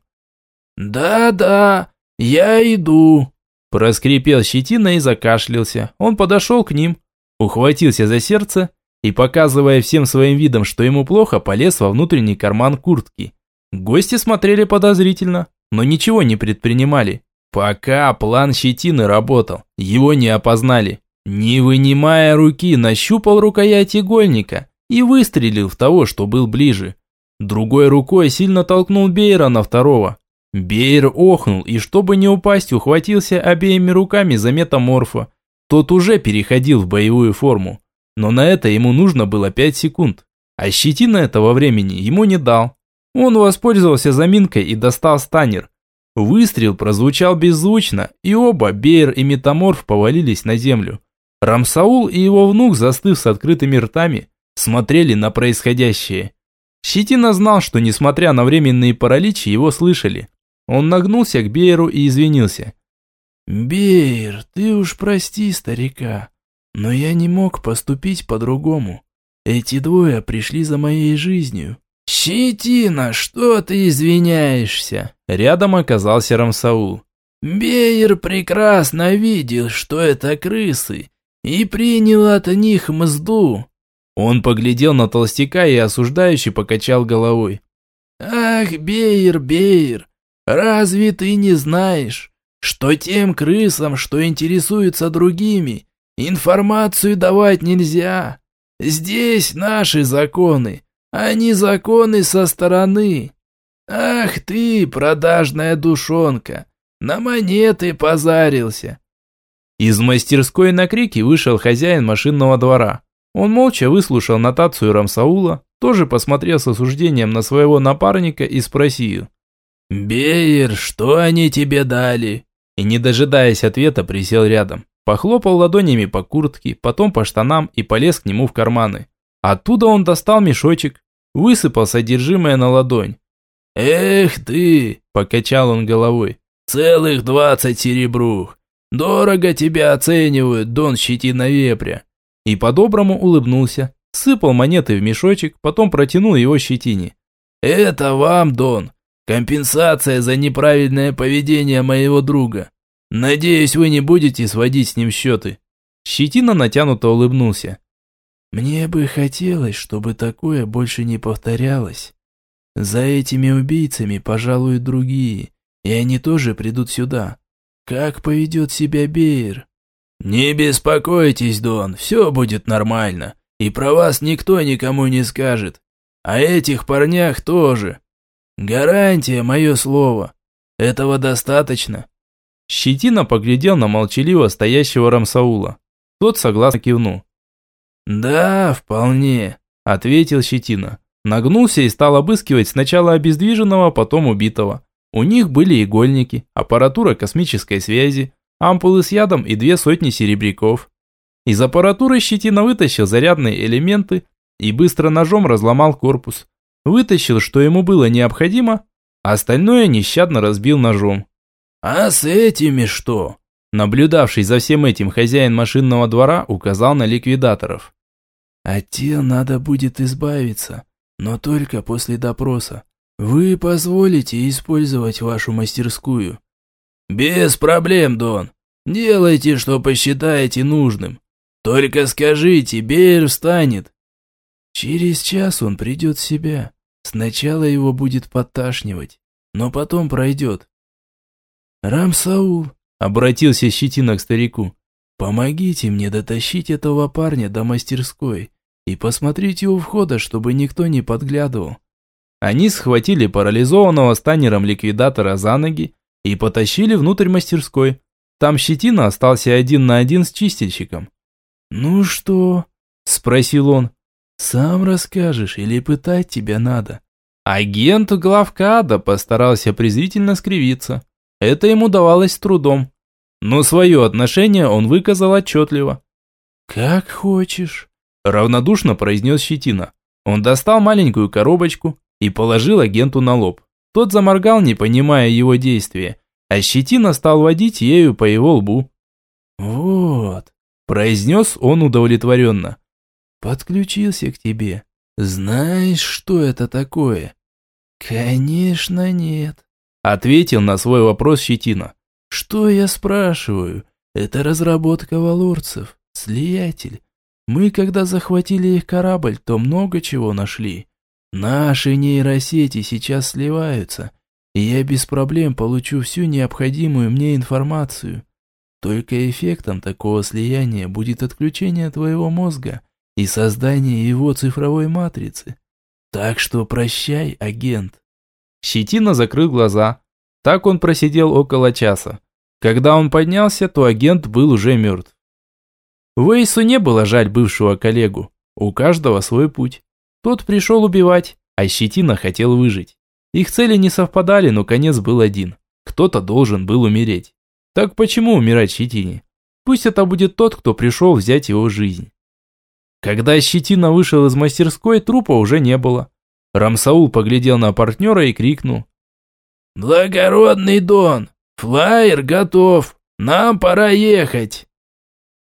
«Да-да, я иду», – проскрипел Щетина и закашлялся. Он подошел к ним, ухватился за сердце и, показывая всем своим видом, что ему плохо, полез во внутренний карман куртки. Гости смотрели подозрительно, но ничего не предпринимали. Пока план Щетины работал, его не опознали. Не вынимая руки, нащупал рукоять игольника и выстрелил в того, что был ближе. Другой рукой сильно толкнул Бейра на второго. Бейр охнул и, чтобы не упасть, ухватился обеими руками за метаморфа. Тот уже переходил в боевую форму. Но на это ему нужно было 5 секунд. А щетина этого времени ему не дал. Он воспользовался заминкой и достал станер. Выстрел прозвучал беззвучно, и оба, Бейр и Метаморф, повалились на землю. Рамсаул и его внук, застыв с открытыми ртами, смотрели на происходящее. Щетина знал, что несмотря на временные параличи, его слышали. Он нагнулся к Бейеру и извинился. «Бейер, ты уж прости старика, но я не мог поступить по-другому. Эти двое пришли за моей жизнью». «Щетина, что ты извиняешься?» Рядом оказался Рамсаул. «Бейер прекрасно видел, что это крысы, и принял от них мзду». Он поглядел на толстяка и осуждающе покачал головой. «Ах, Бейер, Бейер, разве ты не знаешь, что тем крысам, что интересуются другими, информацию давать нельзя? Здесь наши законы, а не законы со стороны. Ах ты, продажная душонка, на монеты позарился. Из мастерской на крики вышел хозяин машинного двора. Он молча выслушал нотацию Рамсаула, тоже посмотрел с осуждением на своего напарника и спросил. «Бейер, что они тебе дали?» И не дожидаясь ответа, присел рядом. Похлопал ладонями по куртке, потом по штанам и полез к нему в карманы. Оттуда он достал мешочек, высыпал содержимое на ладонь. «Эх ты!» – покачал он головой. «Целых двадцать серебрух! Дорого тебя оценивают, Дон Щетина Вепря!» И по-доброму улыбнулся, сыпал монеты в мешочек, потом протянул его щетине. «Это вам, Дон, компенсация за неправильное поведение моего друга. Надеюсь, вы не будете сводить с ним счеты». Щетина натянуто улыбнулся. «Мне бы хотелось, чтобы такое больше не повторялось. За этими убийцами пожалуй, другие, и они тоже придут сюда. Как поведет себя Бейер?» «Не беспокойтесь, Дон, все будет нормально, и про вас никто никому не скажет. А этих парнях тоже. Гарантия, мое слово. Этого достаточно». Щетина поглядел на молчаливо стоящего Рамсаула. Тот согласно кивнул. «Да, вполне», – ответил Щетина. Нагнулся и стал обыскивать сначала обездвиженного, потом убитого. У них были игольники, аппаратура космической связи, ампулы с ядом и две сотни серебряков. Из аппаратуры щетина вытащил зарядные элементы и быстро ножом разломал корпус. Вытащил, что ему было необходимо, а остальное нещадно разбил ножом. «А с этими что?» Наблюдавший за всем этим хозяин машинного двора указал на ликвидаторов. «От тел надо будет избавиться, но только после допроса. Вы позволите использовать вашу мастерскую?» «Без проблем, Дон. Делайте, что посчитаете нужным. Только скажите, Бейер встанет». «Через час он придет в себя. Сначала его будет подташнивать, но потом пройдет». «Рамсаул», — обратился Щетина к старику, «помогите мне дотащить этого парня до мастерской и посмотрите у входа, чтобы никто не подглядывал». Они схватили парализованного станером ликвидатора за ноги и потащили внутрь мастерской. Там щетина остался один на один с чистильщиком. «Ну что?» – спросил он. «Сам расскажешь или пытать тебя надо?» Агент главкада постарался презрительно скривиться. Это ему давалось трудом. Но свое отношение он выказал отчетливо. «Как хочешь», – равнодушно произнес Щетина. Он достал маленькую коробочку, и положил агенту на лоб. Тот заморгал, не понимая его действия, а щетина стал водить ею по его лбу. «Вот», – произнес он удовлетворенно. «Подключился к тебе. Знаешь, что это такое?» «Конечно нет», – ответил на свой вопрос щетина. «Что я спрашиваю? Это разработка валурцев, слиятель. Мы, когда захватили их корабль, то много чего нашли. Наши нейросети сейчас сливаются, и я без проблем получу всю необходимую мне информацию. Только эффектом такого слияния будет отключение твоего мозга и создание его цифровой матрицы. Так что прощай, агент. Щетина закрыл глаза. Так он просидел около часа. Когда он поднялся, то агент был уже мертв. Вейсу не было жаль бывшего коллегу. У каждого свой путь. Тот пришел убивать, а Щетина хотел выжить. Их цели не совпадали, но конец был один. Кто-то должен был умереть. Так почему умирать Щетине? Пусть это будет тот, кто пришел взять его жизнь. Когда Щетина вышел из мастерской, трупа уже не было. Рамсаул поглядел на партнера и крикнул. «Благородный Дон, флайер готов, нам пора ехать!»